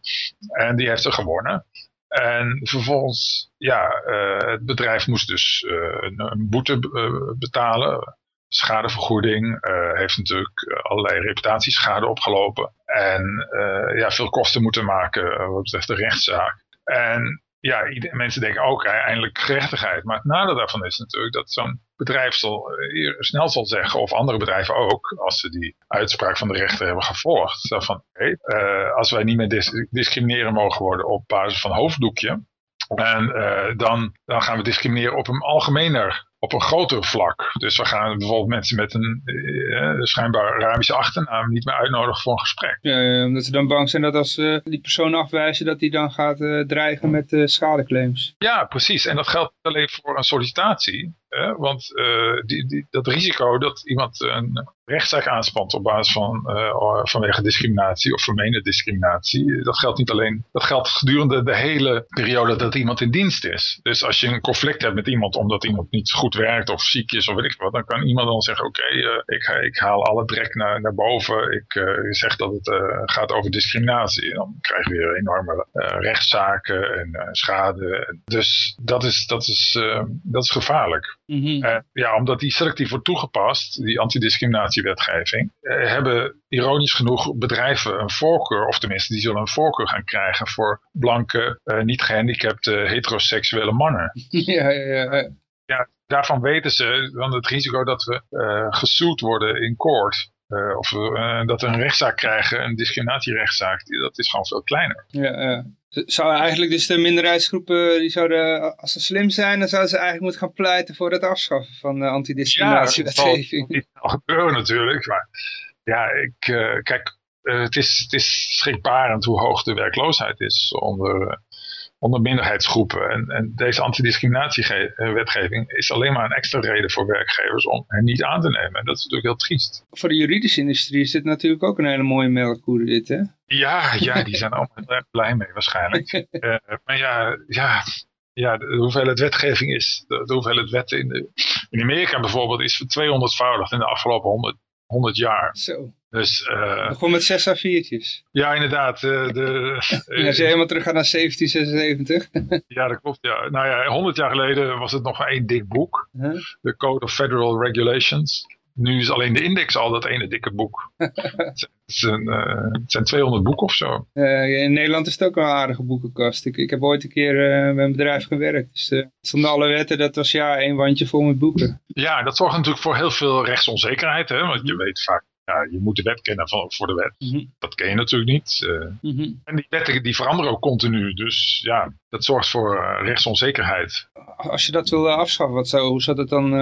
En die heeft ze gewonnen. En vervolgens, ja, het bedrijf moest dus een, een, boete betalen schadevergoeding, uh, heeft natuurlijk allerlei reputatieschade opgelopen. En uh, ja, veel kosten moeten maken wat betreft de rechtszaak. En ja, mensen denken ook eindelijk gerechtigheid. Maar het nadeel daarvan is natuurlijk dat zo'n bedrijf zal, snel zal zeggen, of andere bedrijven ook, als ze die uitspraak van de rechter hebben gevolgd. Van, als wij niet meer dis discrimineren mogen worden op basis van hoofddoekje, en dan, dan gaan we discrimineren op een algemener op een groter vlak. Dus we gaan bijvoorbeeld mensen met een uh, schijnbaar Arabische achternaam niet meer uitnodigen voor een gesprek. Ja, omdat ze dan bang zijn dat als uh, die persoon afwijzen, dat die dan gaat dreigen met schadeclaims. Ja, precies. En dat geldt alleen voor een sollicitatie. want die, die, dat risico dat iemand een rechtszaak aanspant op basis van vanwege discriminatie of vermeende discriminatie, dat geldt niet alleen, dat geldt gedurende de hele periode dat iemand in dienst is. Dus als je een conflict hebt met iemand omdat iemand niet goed werkt of ziek is of weet ik wat, dan kan iemand dan zeggen, oké, okay, uh, ik, ik, haal alle drek naar, naar boven. Ik uh, zeg dat het uh, gaat over discriminatie. En dan krijg je weer enorme rechtszaken en schade. Dus dat is, dat is, dat is gevaarlijk. Mm -hmm. ja, omdat die selectief wordt toegepast, die antidiscriminatiewetgeving, hebben ironisch genoeg bedrijven een voorkeur, of tenminste die zullen een voorkeur gaan krijgen voor blanke, niet gehandicapte, heteroseksuele mannen. Ja, ja, ja. Ja, daarvan weten ze van het risico dat we uh, gesued worden in court. Uh, of uh, dat we een rechtszaak krijgen, een discriminatierechtszaak, dat is gewoon veel kleiner. Ja. Zou eigenlijk dus de minderheidsgroepen, die zouden, als ze slim zijn, dan zouden ze eigenlijk moeten gaan pleiten voor het afschaffen van de antidiscriminatiewetgeving. Ja, dat zal gebeuren natuurlijk, maar ja, ik, kijk, het, is, het is schrikbarend hoe hoog de werkloosheid is onder onder minderheidsgroepen. En, en deze antidiscriminatiewetgeving is alleen maar een extra reden voor werkgevers om hen niet aan te nemen. En dat is natuurlijk heel triest. Voor de juridische industrie is dit natuurlijk ook een hele mooie melkkoe dit, hè? Ja, ja die zijn allemaal heel erg blij mee waarschijnlijk. uh, maar ja, ja, ja, de hoeveelheid wetgeving is, de, de hoeveelheid wetten in, de, in Amerika bijvoorbeeld is 200voudigd in de afgelopen 100, 100 jaar. Zo. Dus, uh, Gewoon met 6 A4'tjes. Ja, inderdaad. Uh, de, als je helemaal terug gaat naar 1776. ja, dat klopt. Ja. Nou ja, 100 jaar geleden was het nog maar één dik boek. -huh. De Code of Federal Regulations. Nu is alleen de index al dat ene dikke boek. het, zijn, het zijn 200 boeken of zo. in Nederland is het ook een aardige boekenkast. Ik, ik heb ooit een keer bij een bedrijf gewerkt. Dus uh, zonder alle wetten, dat was ja één wandje vol met boeken. Ja, dat zorgt natuurlijk voor heel veel rechtsonzekerheid. Hè? Want je weet vaak ja, je moet de wet kennen van, voor de wet. Mm -hmm. Dat ken je natuurlijk niet. Uh, mm -hmm. En die wetten die veranderen ook continu. Dus ja, dat zorgt voor uh, rechtsonzekerheid. Als je dat wil uh, afschaffen, wat zou, hoe zou dat dan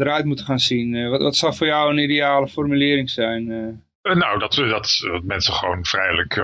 eruit moeten gaan zien? wat, wat zou voor jou een ideale formulering zijn? nou, dat, dat, dat, mensen gewoon vrijelijk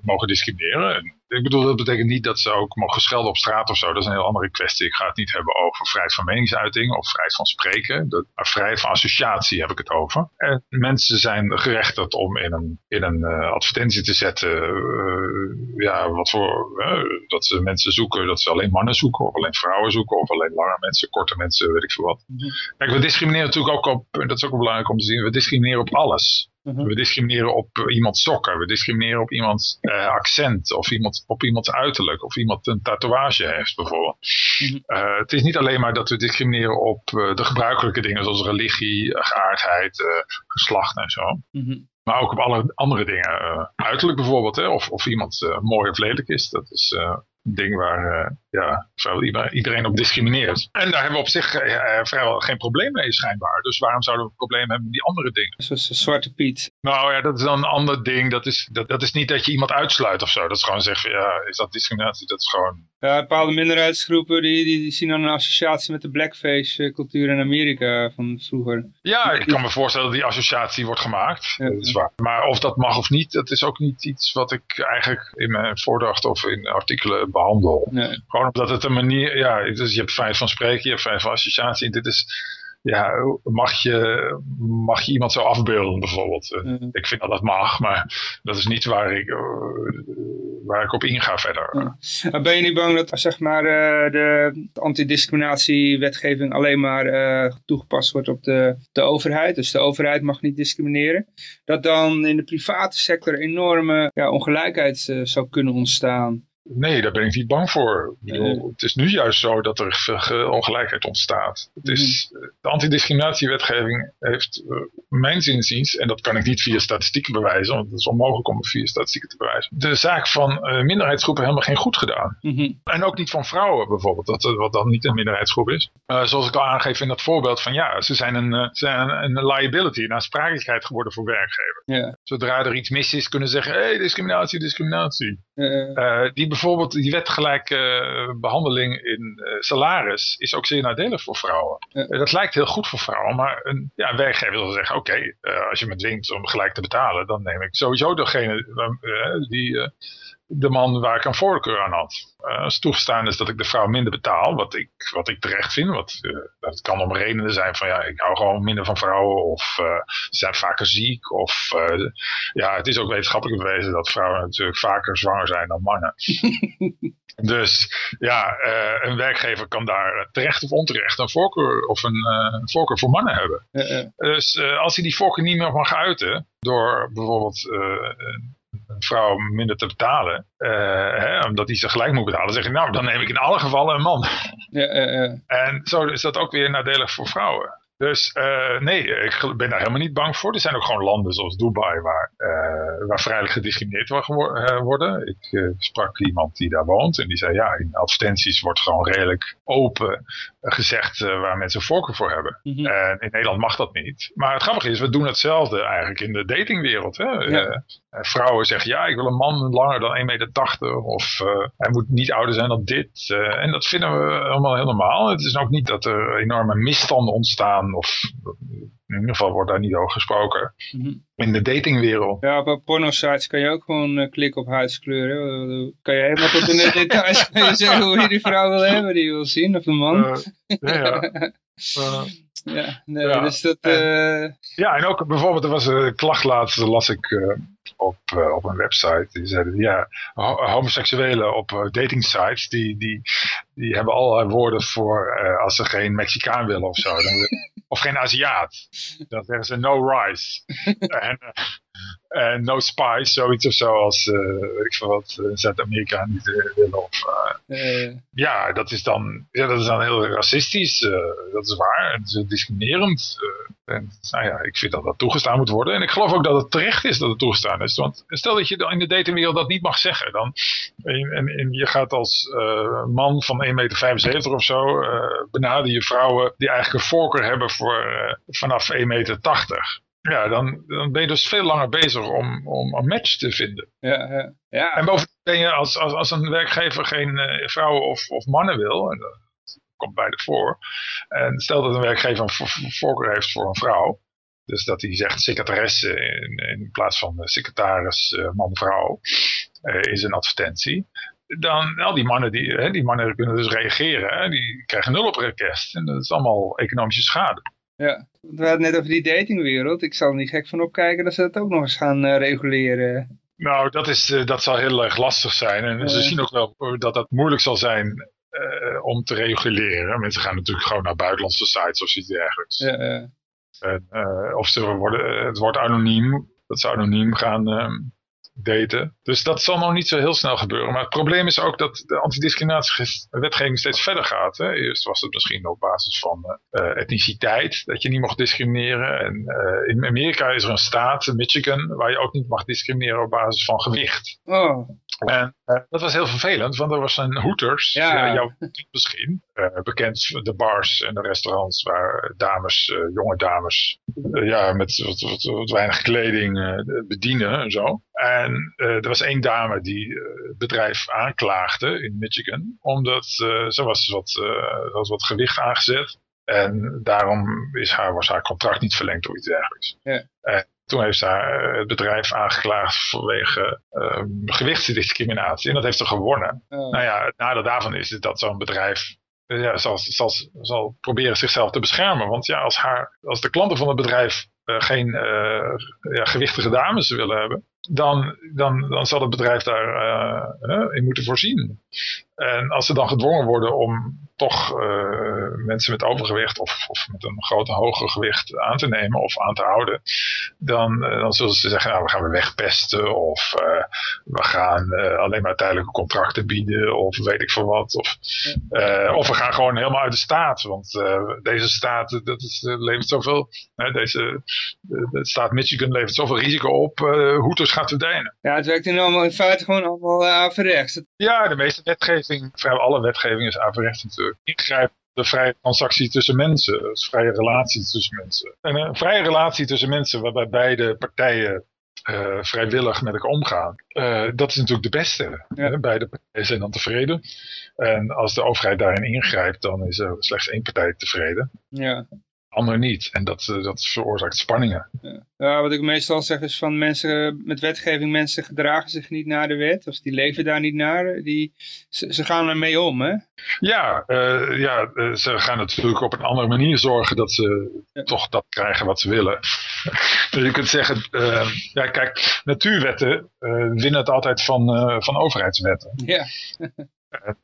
mogen discrimineren. En ik bedoel, dat betekent niet dat ze ook mogen schelden op straat of zo. Dat is een heel andere kwestie. Ik ga het niet hebben over vrijheid van meningsuiting of vrijheid van spreken. De, vrijheid van associatie heb ik het over. En mensen zijn gerechtigd om in een, in een uh, advertentie te zetten. Uh, ja, wat voor. Uh, dat ze mensen zoeken, dat ze alleen mannen zoeken, of alleen vrouwen zoeken, of alleen lange mensen, korte mensen, weet ik veel wat. -hmm. Kijk, we discrimineren natuurlijk ook op, en dat is ook wel belangrijk om te zien, we discrimineren op alles. -hmm. We discrimineren op iemands sokken, we discrimineren op iemands accent, of iemand, op iemands uiterlijk, of iemand een tatoeage heeft bijvoorbeeld. Mm -hmm. uh, het is niet alleen maar dat we discrimineren op uh, de gebruikelijke dingen zoals religie, geaardheid, uh, geslacht en zo. Mm -hmm. Maar ook op alle andere dingen. uiterlijk bijvoorbeeld, hè? Of, of iemand mooi of lelijk is. Dat is een ding waar ja, vrijwel iedereen op discrimineert. En daar hebben we op zich vrijwel geen probleem mee schijnbaar. Dus waarom zouden we een probleem hebben met die andere dingen? Zoals Zwarte Piet. Nou ja, dat is dan een ander ding. Dat is, dat, dat is niet dat je iemand uitsluit of zo. Dat is gewoon zeggen, ja, is dat discriminatie? Dat is gewoon... Ja, bepaalde minderheidsgroepen die, die, die zien dan een associatie met de blackface cultuur in Amerika van vroeger. Ja, ik kan me voorstellen dat die associatie wordt gemaakt. Dat is waar. Maar of dat mag of niet, dat is ook niet iets wat ik eigenlijk in mijn voordracht of in artikelen behandel. Nee. Gewoon omdat het een manier, ja, dus je hebt vrijheid van spreken, je hebt vrijheid van associatie. Dit is ja, mag je, mag je iemand zo afbeelden bijvoorbeeld? Eh, mm. Ik vind dat dat mag, maar dat is niet waar ik, eh, waar ik op inga verder. Ben je niet bang dat zeg maar, uh, de antidiscriminatiewetgeving alleen maar toegepast wordt op de, de overheid? Dus de overheid mag niet discrimineren. Dat dan in de private sector enorme ja, ongelijkheid zou kunnen ontstaan? Nee, daar ben ik niet bang voor. Ik bedoel, het is nu juist zo dat er ongelijkheid ontstaat. Het is, mhm. de antidiscriminatiewetgeving heeft uh, mijn zinziens, en dat kan ik niet via statistieken bewijzen, want het is onmogelijk om het via statistieken te bewijzen, de zaak van uh, minderheidsgroepen helemaal geen goed gedaan. Mhm. En ook niet van vrouwen bijvoorbeeld, dat, wat dan niet een minderheidsgroep is. Uh, zoals ik al aangeef in dat voorbeeld van ja, ze zijn een, zijn een, liability, een aansprakelijkheid geworden voor werkgevers. Yeah. Zodra er iets mis is, kunnen ze zeggen, hé, hey, discriminatie, discriminatie. Die bijvoorbeeld die wetgelijke eh, behandeling in uh, salaris is ook zeer nadelig voor vrouwen. Eh, dat lijkt heel goed voor vrouwen, maar een ja, werkgever zal zeggen, oké, als je me dwingt om gelijk te betalen, dan neem ik sowieso degene die de man waar ik een voorkeur aan had. Uh, als toegestaan is dat ik de vrouw minder betaal, wat ik, wat ik terecht vind. Wat, uh, dat kan om redenen zijn van ja, ik hou gewoon minder van vrouwen of uh, ze zijn vaker ziek. Of ja, het is ook wetenschappelijk bewezen dat vrouwen natuurlijk vaker zwanger zijn dan mannen. dus ja, een werkgever kan daar terecht of onterecht een voorkeur of een, voorkeur voor mannen hebben. Dus als hij die voorkeur niet meer mag uiten door bijvoorbeeld een vrouw minder te betalen, uh, hè, omdat hij ze gelijk moet betalen, dan zeg ik nou, dan neem ik in alle gevallen een man. Ja, En zo is dat ook weer nadelig voor vrouwen. Dus uh, nee, ik ben daar helemaal niet bang voor. Er zijn ook gewoon landen zoals Dubai waar, uh, waar vrijelijk gediscrimineerd uh, worden. Ik sprak iemand die daar woont en die zei ja, in advertenties wordt gewoon redelijk open gezegd waar mensen voorkeur voor hebben. Mhm. En in Nederland mag dat niet. Maar het grappige is, we doen hetzelfde eigenlijk in de datingwereld. Hè? vrouwen zeggen ja, ik wil een man langer dan 1,80 meter of hij moet niet ouder zijn dan dit. en dat vinden we allemaal heel normaal. Het is ook niet dat er enorme misstanden ontstaan of in ieder geval wordt daar niet over gesproken. Mhm. In de datingwereld. Ja, op porno-sites kan je ook gewoon uh, klikken op huidskleur. Hè? Kan je helemaal tot in de details zeggen hoe je die vrouw wil hebben, die je wil zien, of een man. Uh, ja, ja. Ja, nee, ja. Dus dat, en, ja, en ook bijvoorbeeld, er was een klacht laatst, las ik op, op een website. Die zeiden, ja, homoseksuelen op dating sites, die, die, die hebben allerlei woorden voor als ze geen Mexicaan willen of zo. Dan, of geen Aziat. Dan zeggen ze no rice. en, uh, no spice, zoiets of zo als uh, ik wat Zuid-Amerika niet willen. Of, ja, dat is dan, ja, dat is dan heel racistisch. dat is waar. En het is discriminerend. en, nou ja, ik vind dat dat toegestaan moet worden. En ik geloof ook dat het terecht is dat het toegestaan is. Want stel dat je in de datingwereld dat niet mag zeggen. Dan, en, en, je gaat als man van 1,75 meter of zo benader je vrouwen die eigenlijk een voorkeur hebben voor vanaf 1,80 meter. Ja, dan, dan ben je dus veel langer bezig om, om een match te vinden. Ja, ja. ja. En bovendien ben je als, als, als een werkgever geen uh, vrouwen of, of mannen wil, en dat komt beide voor. En stel dat een werkgever een voorkeur heeft voor een vrouw, dus dat hij zegt secretaresse in, in plaats van secretaris uh, man-vrouw uh, is een advertentie. Dan, al die mannen, die, hè, die mannen kunnen dus reageren, hè, die krijgen nul op request. En dat is allemaal economische schade. Ja, we hadden net over die datingwereld. Ik zal er niet gek van opkijken dat ze dat ook nog eens gaan uh, reguleren. Nou, dat, is, uh, dat zal heel erg lastig zijn. En ze zien ook wel dat dat moeilijk zal zijn om te reguleren. Mensen gaan natuurlijk gewoon naar buitenlandse sites of iets dergelijks. Ja, of ze worden, het wordt anoniem, dat ze anoniem gaan, daten. Dus dat zal nog niet zo heel snel gebeuren. Maar het probleem is ook dat de antidiscriminatiewetgeving steeds verder gaat. Hè. Eerst was het misschien op basis van uh, etniciteit, dat je niet mocht discrimineren. En uh, in Amerika is er een staat, Michigan, waar je ook niet mag discrimineren op basis van gewicht. Oh. En dat was heel vervelend, want er was een Hooters, Ja. uh, jouw misschien, uh, bekend de bars en de restaurants waar dames, jonge dames, ja, met wat, wat, wat weinig kleding bedienen en zo. En er was één dame die het bedrijf aanklaagde in Michigan, omdat ze was wat, was wat gewicht aangezet. En daarom is haar, was haar contract niet verlengd of iets dergelijks. Ja. En toen heeft haar, het bedrijf aangeklaagd vanwege uh, gewichtsdiscriminatie. En dat heeft ze gewonnen. Nou ja, het nadeel daarvan is dat zo'n bedrijf ja, zal, zal, zal proberen zichzelf te beschermen. Want ja, als, haar, als de klanten van het bedrijf uh, geen uh, ja, gewichtige dames willen hebben, dan, dan, dan zal het bedrijf daar uh, in moeten voorzien. En als ze dan gedwongen worden om toch uh, mensen met overgewicht of, of met een grote hoger gewicht aan te nemen of aan te houden, dan, uh, dan zullen ze zeggen, nou we gaan we wegpesten of we gaan alleen maar tijdelijke contracten bieden of weet ik veel wat. Of, of we gaan gewoon helemaal uit de staat, want deze staat dat is, levert zoveel, deze de staat Michigan levert zoveel risico op, hoeters gaat verdwijnen. Ja, het werkt in, allemaal, in feite gewoon allemaal averechts. Ja, de meeste wetgeving, vrijwel alle wetgeving is averechts natuurlijk ingrijpen de vrije transactie tussen mensen, dus vrije relatie tussen mensen. En een vrije relatie tussen mensen waarbij beide partijen uh, vrijwillig met elkaar omgaan, uh, dat is natuurlijk de beste. Ja. Beide partijen zijn dan tevreden. En als de overheid daarin ingrijpt, dan is er slechts één partij tevreden. Ja. Ander niet. En dat, uh, dat veroorzaakt spanningen. Ja. wat ik meestal zeg is van mensen met wetgeving, mensen gedragen zich niet naar de wet. Of die leven daar niet naar. Die, ze, ze gaan ermee om, hè? Ja, uh, ja ze gaan natuurlijk op een andere manier zorgen dat ze ja. toch dat krijgen wat ze willen. dus je kunt zeggen, uh, ja kijk, natuurwetten winnen het altijd van, van overheidswetten. Ja.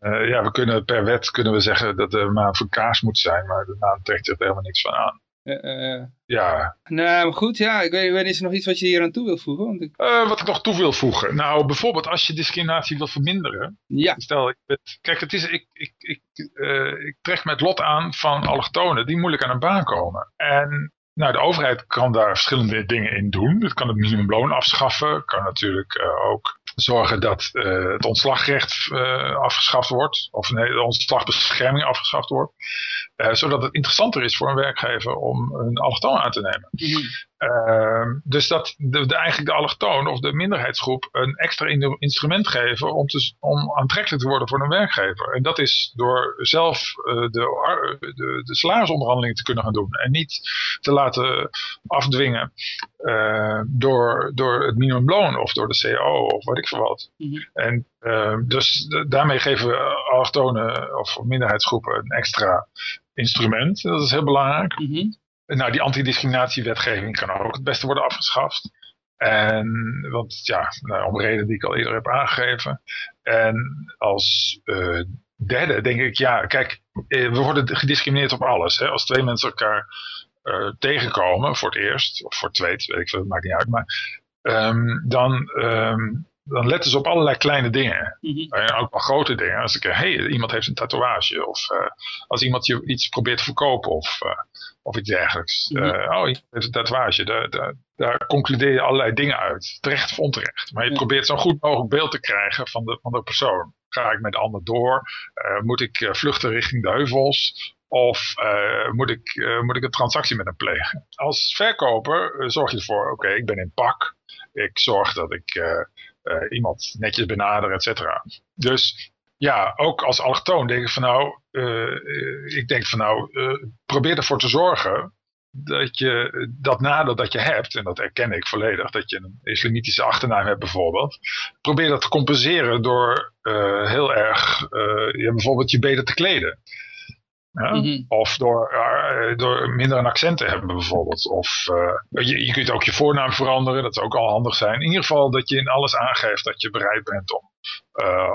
Uh, ja, we kunnen per wet kunnen we zeggen dat de maan voor kaas moet zijn, maar de maan trekt er helemaal niks van aan. Uh, ja. Nou, maar goed, ja, ik weet, ik weet, is er nog iets wat je hier aan toe wil voegen? Want ik... uh, wat ik nog toe wil voegen? Nou, bijvoorbeeld als je discriminatie wil verminderen. Ja. Stel, ik, kijk, het is, ik, ik, ik, ik trek met lot aan van allochtonen die moeilijk aan een baan komen. En nou, de overheid kan daar verschillende dingen in doen. Het kan het minimumloon afschaffen, kan natuurlijk ook zorgen dat uh, het ontslagrecht uh, afgeschaft wordt, of nee, de ontslagbescherming afgeschaft wordt, zodat het interessanter is voor een werkgever om een allochtoon aan te nemen. Mm -hmm. dus dat de, de, eigenlijk de allochtoon of de minderheidsgroep een extra in instrument geven om, te, om aantrekkelijk te worden voor een werkgever. En dat is door zelf de, de, de salarisonderhandelingen te kunnen gaan doen en niet te laten afdwingen uh, door, door het minimumloon of door de CAO of wat ik veel wat. Mm -hmm. En uh, dus daarmee geven we allochtonen of minderheidsgroepen een extra instrument. Dat is heel belangrijk. Mm -hmm. Nou, die antidiscriminatiewetgeving kan ook het beste worden afgeschaft. En, want ja, nou, om redenen die ik al eerder heb aangegeven. En als uh, derde denk ik, ja, kijk, we worden gediscrimineerd op alles. Hè? Als twee mensen elkaar uh, tegenkomen voor het eerst, of voor het tweede, weet ik veel, maakt niet uit. Maar um, dan, um, dan letten ze op allerlei kleine dingen. Mm -hmm. En ook wel grote dingen. Als ik, hé, hey, iemand heeft een tatoeage. Of uh, als iemand je iets probeert te verkopen. Of, uh, of iets dergelijks. Mm -hmm. uh, oh, iemand heeft een tatoeage. Daar, daar, daar, concludeer je allerlei dingen uit. Terecht of onterecht. Maar je probeert zo'n goed mogelijk beeld te krijgen van de, van de persoon. Ga ik met de ander door? Moet ik vluchten richting de heuvels? Of uh, moet, ik, uh, moet ik een transactie met hem plegen? Als verkoper uh, zorg je ervoor, oké, okay, ik ben in pak. Ik zorg dat ik iemand netjes benader, et cetera. Dus ja, ook als allochtoon denk ik van nou, uh, ik denk van nou, uh, probeer ervoor te zorgen dat je dat nadeel dat je hebt, en dat erken ik volledig, dat je een islamitische achternaam hebt bijvoorbeeld, probeer dat te compenseren door heel erg ja, bijvoorbeeld je beter te kleden. Ja? Mm -hmm. Of door, uh, door minder een accent te hebben bijvoorbeeld. Of uh, je, je kunt ook je voornaam veranderen, dat zou ook al handig zijn. In ieder geval dat je in alles aangeeft dat je bereid bent om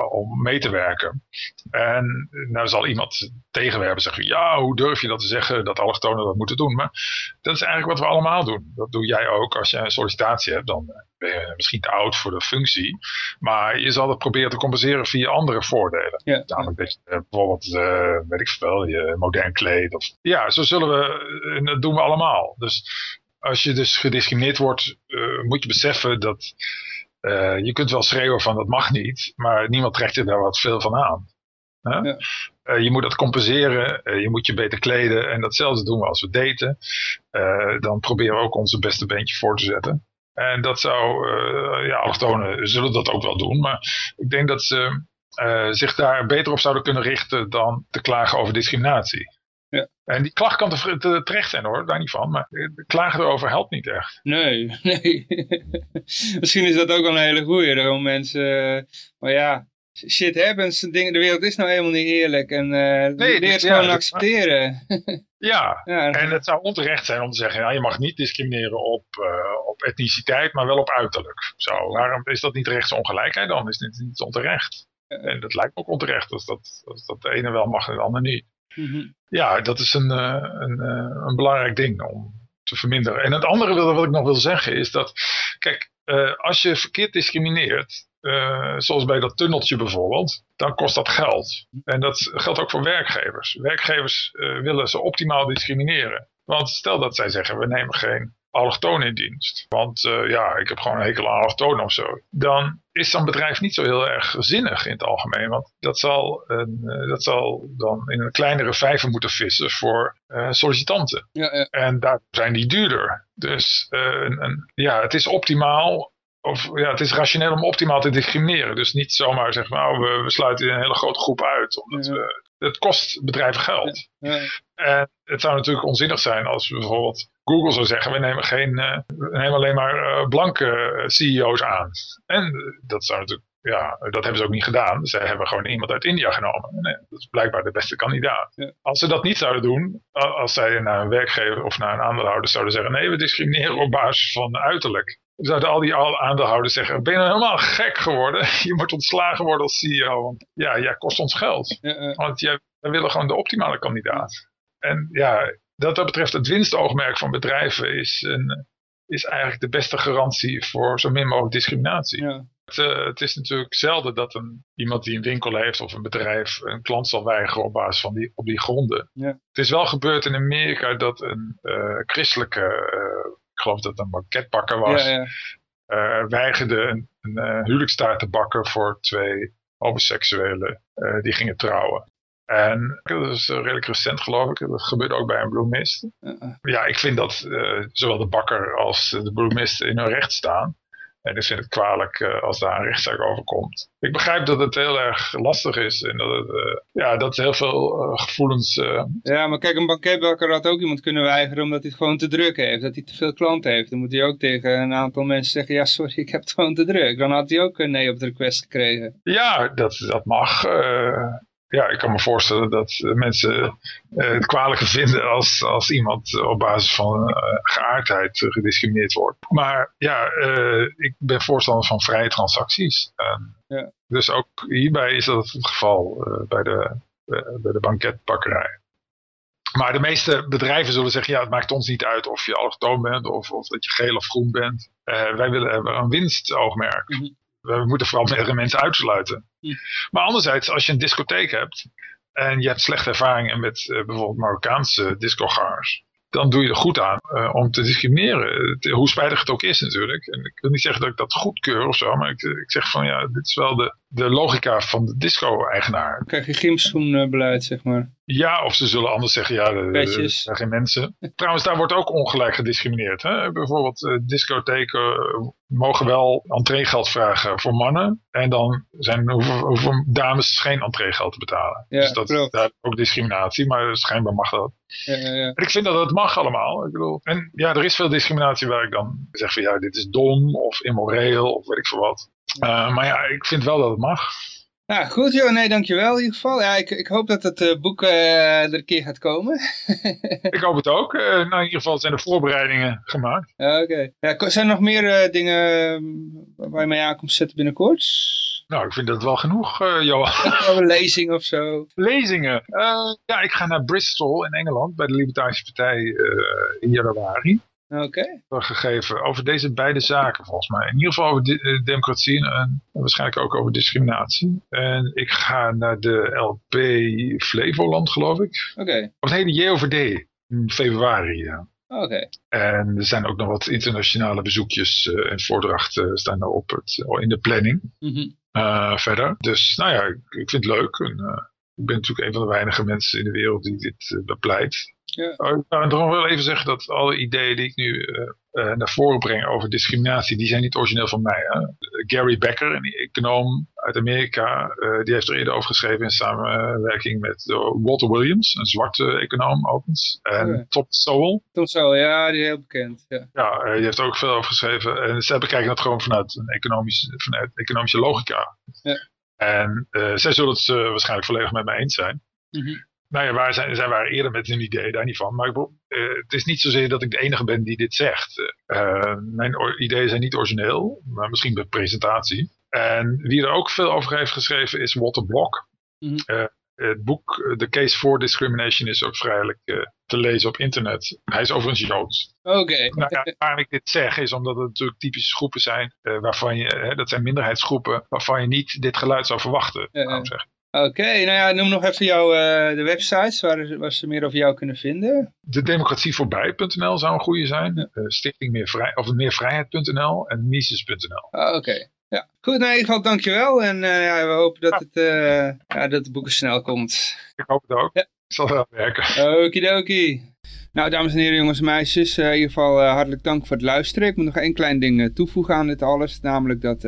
om mee te werken. En nou zal iemand tegenwerpen zeggen, ja, hoe durf je dat te zeggen, dat allochtonen dat moeten doen. Maar dat is eigenlijk wat we allemaal doen. Dat doe jij ook als je een sollicitatie hebt, dan ben je misschien te oud voor de functie. Maar je zal het proberen te compenseren via andere voordelen. Ja. Namelijk dat je bijvoorbeeld, uh, weet ik veel, je modern kleed. Of, ja, zo zullen we, dat doen we allemaal. Dus als je dus gediscrimineerd wordt, uh, moet je beseffen dat uh, je kunt wel schreeuwen van dat mag niet, maar niemand trekt je daar wat veel van aan. Ja. Uh, je moet dat compenseren, je moet je beter kleden en datzelfde doen we als we daten. dan proberen we ook onze beste beentje voor te zetten. En dat zou, ja, allochtonen zullen dat ook wel doen, maar ik denk dat ze zich daar beter op zouden kunnen richten dan te klagen over discriminatie. Ja. En die klacht kan te, terecht zijn hoor, daar niet van. Maar klagen erover helpt niet echt. Nee, nee. Misschien is dat ook wel een hele goeie. Dat mensen, uh, maar ja, shit happens. De wereld is nou helemaal niet eerlijk. En uh, nee, leert ja, gewoon accepteren. ja. ja, en het zou onterecht zijn om te zeggen, ja, je mag niet discrimineren op, uh, op etniciteit, maar wel op uiterlijk. Zo, waarom is dat niet rechtsongelijkheid dan? Is dit niet onterecht? En dat lijkt ook onterecht als dat, als dat de ene wel mag en de ander niet. Mhm. Ja, dat is een, eh, een, eh, een belangrijk ding om te verminderen. En het andere wat ik nog wil zeggen is dat, kijk, eh, als je verkeerd discrimineert, zoals bij dat tunneltje bijvoorbeeld, dan kost dat geld. En dat geldt ook voor werkgevers. Werkgevers willen ze optimaal discrimineren. Want stel dat zij zeggen, we nemen geen allochtoon in dienst. Want uh, ja, ik heb gewoon een hekel aan allochtoon of zo. Dan is zo'n bedrijf niet zo heel erg zinnig in het algemeen. Want dat zal, een, uh, dat zal dan in een kleinere vijver moeten vissen voor uh, sollicitanten. Ja, ja. En daar zijn die duurder. Dus een, een, ja, het is optimaal of ja, het is rationeel om optimaal te discrimineren. Dus niet zomaar zeggen, nou, we, we sluiten een hele grote groep uit. Omdat we, het kost bedrijven geld. Ja, en het zou natuurlijk onzinnig zijn als we bijvoorbeeld Google zou zeggen, we nemen, geen, uh, we nemen alleen maar uh, blanke eh, CEO's aan. En dat zou natuurlijk, ja, dat hebben ze ook niet gedaan. Zij hebben gewoon iemand uit India genomen. Nee, dat is blijkbaar de beste kandidaat. Ja. Als ze dat niet zouden doen, als zij naar een werkgever of naar een aandeelhouder zouden zeggen, nee, we discrimineren op basis van uiterlijk. Zouden al die aandeelhouders zeggen, ben je nou helemaal gek geworden? Je moet ontslagen worden als CEO, want ja, jij kost ons geld. Ja, want jij, we willen gewoon de optimale kandidaat. En ja, dat dat betreft het winstoogmerk van bedrijven is, een, is eigenlijk de beste garantie voor zo min mogelijk discriminatie. Ja. Het, uh, het, is natuurlijk zelden dat een, iemand die een winkel heeft of een bedrijf een klant zal weigeren op basis van die, op die gronden. Ja. Het is wel gebeurd in Amerika dat een uh, christelijke, ik geloof dat het een banketbakker was, ja, weigerde een, een huwelijkstaart te bakken voor twee homoseksuelen die gingen trouwen. En dat is eh, redelijk recent geloof ik. Dat gebeurde ook bij een bloemist. Ja, ik vind dat uh, zowel de bakker als de bloemist in hun recht staan. En ik vind het kwalijk uh, als daar een rechtszaak over komt. Ik begrijp dat het heel erg lastig is. En dat het, uh, ja, dat heel veel uh, gevoelens... Ja, maar kijk, een banketbakker had ook iemand kunnen weigeren omdat hij het gewoon te druk heeft. Dat hij te veel klanten heeft. Dan moet hij ook tegen een aantal mensen zeggen, ja sorry, ik heb het gewoon te druk. Dan had hij ook een nee op de request gekregen. Ja, dat, dat mag ja, ik kan me voorstellen dat mensen uh, het kwalijker vinden als, als iemand op basis van uh, geaardheid gediscrimineerd wordt. Maar ja, ik ben voorstander van vrije transacties. Ja. Dus ook hierbij is dat het geval bij, de, bij de banketbakkerij. Maar de meeste bedrijven zullen zeggen, ja, het maakt ons niet uit of je allochtoon bent of, of dat je geel of groen bent. wij willen hebben een winstoogmerk. Mm we moeten vooral meerdere mensen uitsluiten. Maar anderzijds, als je een discotheek hebt en je hebt slechte ervaringen met uh, bijvoorbeeld Marokkaanse discogangers, dan doe je er goed aan uh, om te discrimineren. hoe spijtig het ook is natuurlijk. En ik wil niet zeggen dat ik dat goedkeur of zo, maar ik, ik zeg van ja, dit is wel de, de logica van de disco-eigenaar. Dan krijg je gymschoenbeleid, zeg maar. Ja, of ze zullen anders zeggen, ja, er zijn geen mensen. Trouwens, daar wordt ook ongelijk gediscrimineerd. Hè? Bijvoorbeeld uh, discotheken eh, mogen wel entreegeld vragen voor mannen. En dan zijn hoeveel, dames geen entreegeld te betalen. Ja, dus dat is ook discriminatie, maar schijnbaar mag dat. Ja, ja. En ik vind dat het mag allemaal. Ik bedoel, en ja, er is veel discriminatie waar ik dan zeg van ja, dit is dom of immoreel of weet ik veel wat. Uh, maar ja, ik vind wel dat het mag. Nou, goed joh, nee, dankjewel in ieder geval. Ja, ik, ik hoop dat het uh, boek uh, er een keer gaat komen. ik hoop het ook. nou, in ieder geval zijn de voorbereidingen gemaakt. Oké. Okay. Ja, zijn er nog meer dingen waar je mee aan komt zetten binnenkort? Nou, ik vind dat wel genoeg, Johan. Een lezing of zo. Lezingen. ja, ik ga naar Bristol in Engeland bij de Libertarische Partij in januari. Oké. Gegeven over deze beide zaken volgens mij. In ieder geval over de, democratie en, waarschijnlijk ook over discriminatie. En ik ga naar de LP Flevoland geloof ik. Oké. Of nee, de JOVD in februari. Ja. Oké. En er zijn ook nog wat internationale bezoekjes uh, en voordrachten staan er op het, in de planning. Mm verder. Dus nou ja, ik, ik vind het leuk. En, ik ben natuurlijk een van de weinige mensen in de wereld die dit bepleit. Ja. Oh, ik nog wel even zeggen dat alle ideeën die ik nu uh, naar voren breng over discriminatie, die zijn niet origineel van mij. Hè? Gary Becker, een econoom uit Amerika, uh, die heeft er eerder over geschreven in samenwerking met Walter Williams, een zwarte econoom overigens. En okay. Tom Sowell. Tom Sowell, ja, die is heel bekend. Ja, ja die heeft ook veel over geschreven. En zij bekijken dat gewoon vanuit een economische, vanuit economische logica. Ja. En zij zullen het waarschijnlijk volledig met mij eens zijn. Mm nou ja, waar zijn, zij waren eerder met hun idee, daar niet van. Maar ik, uh, het is niet zozeer dat ik de enige ben die dit zegt. Uh, mijn ideeën zijn niet origineel, maar misschien bij presentatie. En wie er ook veel over heeft geschreven is Walter Block. Mm -hmm. uh, het boek The Case for Discrimination is ook vrijelijk te lezen op internet. Hij is overigens Joods. Oké. Okay. Nou ja, waarom ik dit zeg is omdat het natuurlijk typische groepen zijn. waarvan je, dat zijn minderheidsgroepen waarvan je niet dit geluid zou verwachten. zeggen. Oké, nou ja, noem nog even jouw, uh, de websites waar, waar, ze meer over jou kunnen vinden. De democratievoorbij.nl zou een goede zijn. Ja. Uh, Stichting Meervrij, of meervrijheid.nl en Mises.nl. Ah, Oké. Ja. Goed, nou, in ieder geval dankjewel. En uh, ja, we hopen dat, het, ja, dat de boeken snel komt. Ik hoop het ook. Ja. Ik zal wel werken. Okidoki. Nou, dames en heren, jongens en meisjes, in ieder geval hartelijk dank voor het luisteren. Ik moet nog één klein ding toevoegen aan dit alles. Namelijk dat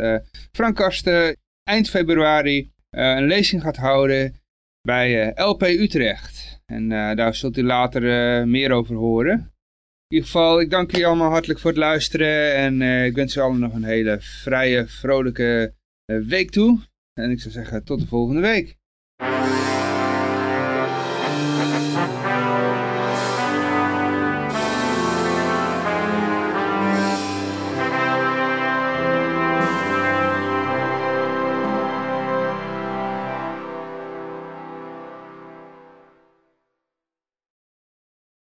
Frank Karsten eind februari eh, een lezing gaat houden bij eh, LP Utrecht. En eh, daar zult u later meer over horen. In ieder geval, ik dank jullie allemaal hartelijk voor het luisteren. En ik wens u allen nog een hele vrije, vrolijke week toe. En ik zou zeggen, tot de volgende week.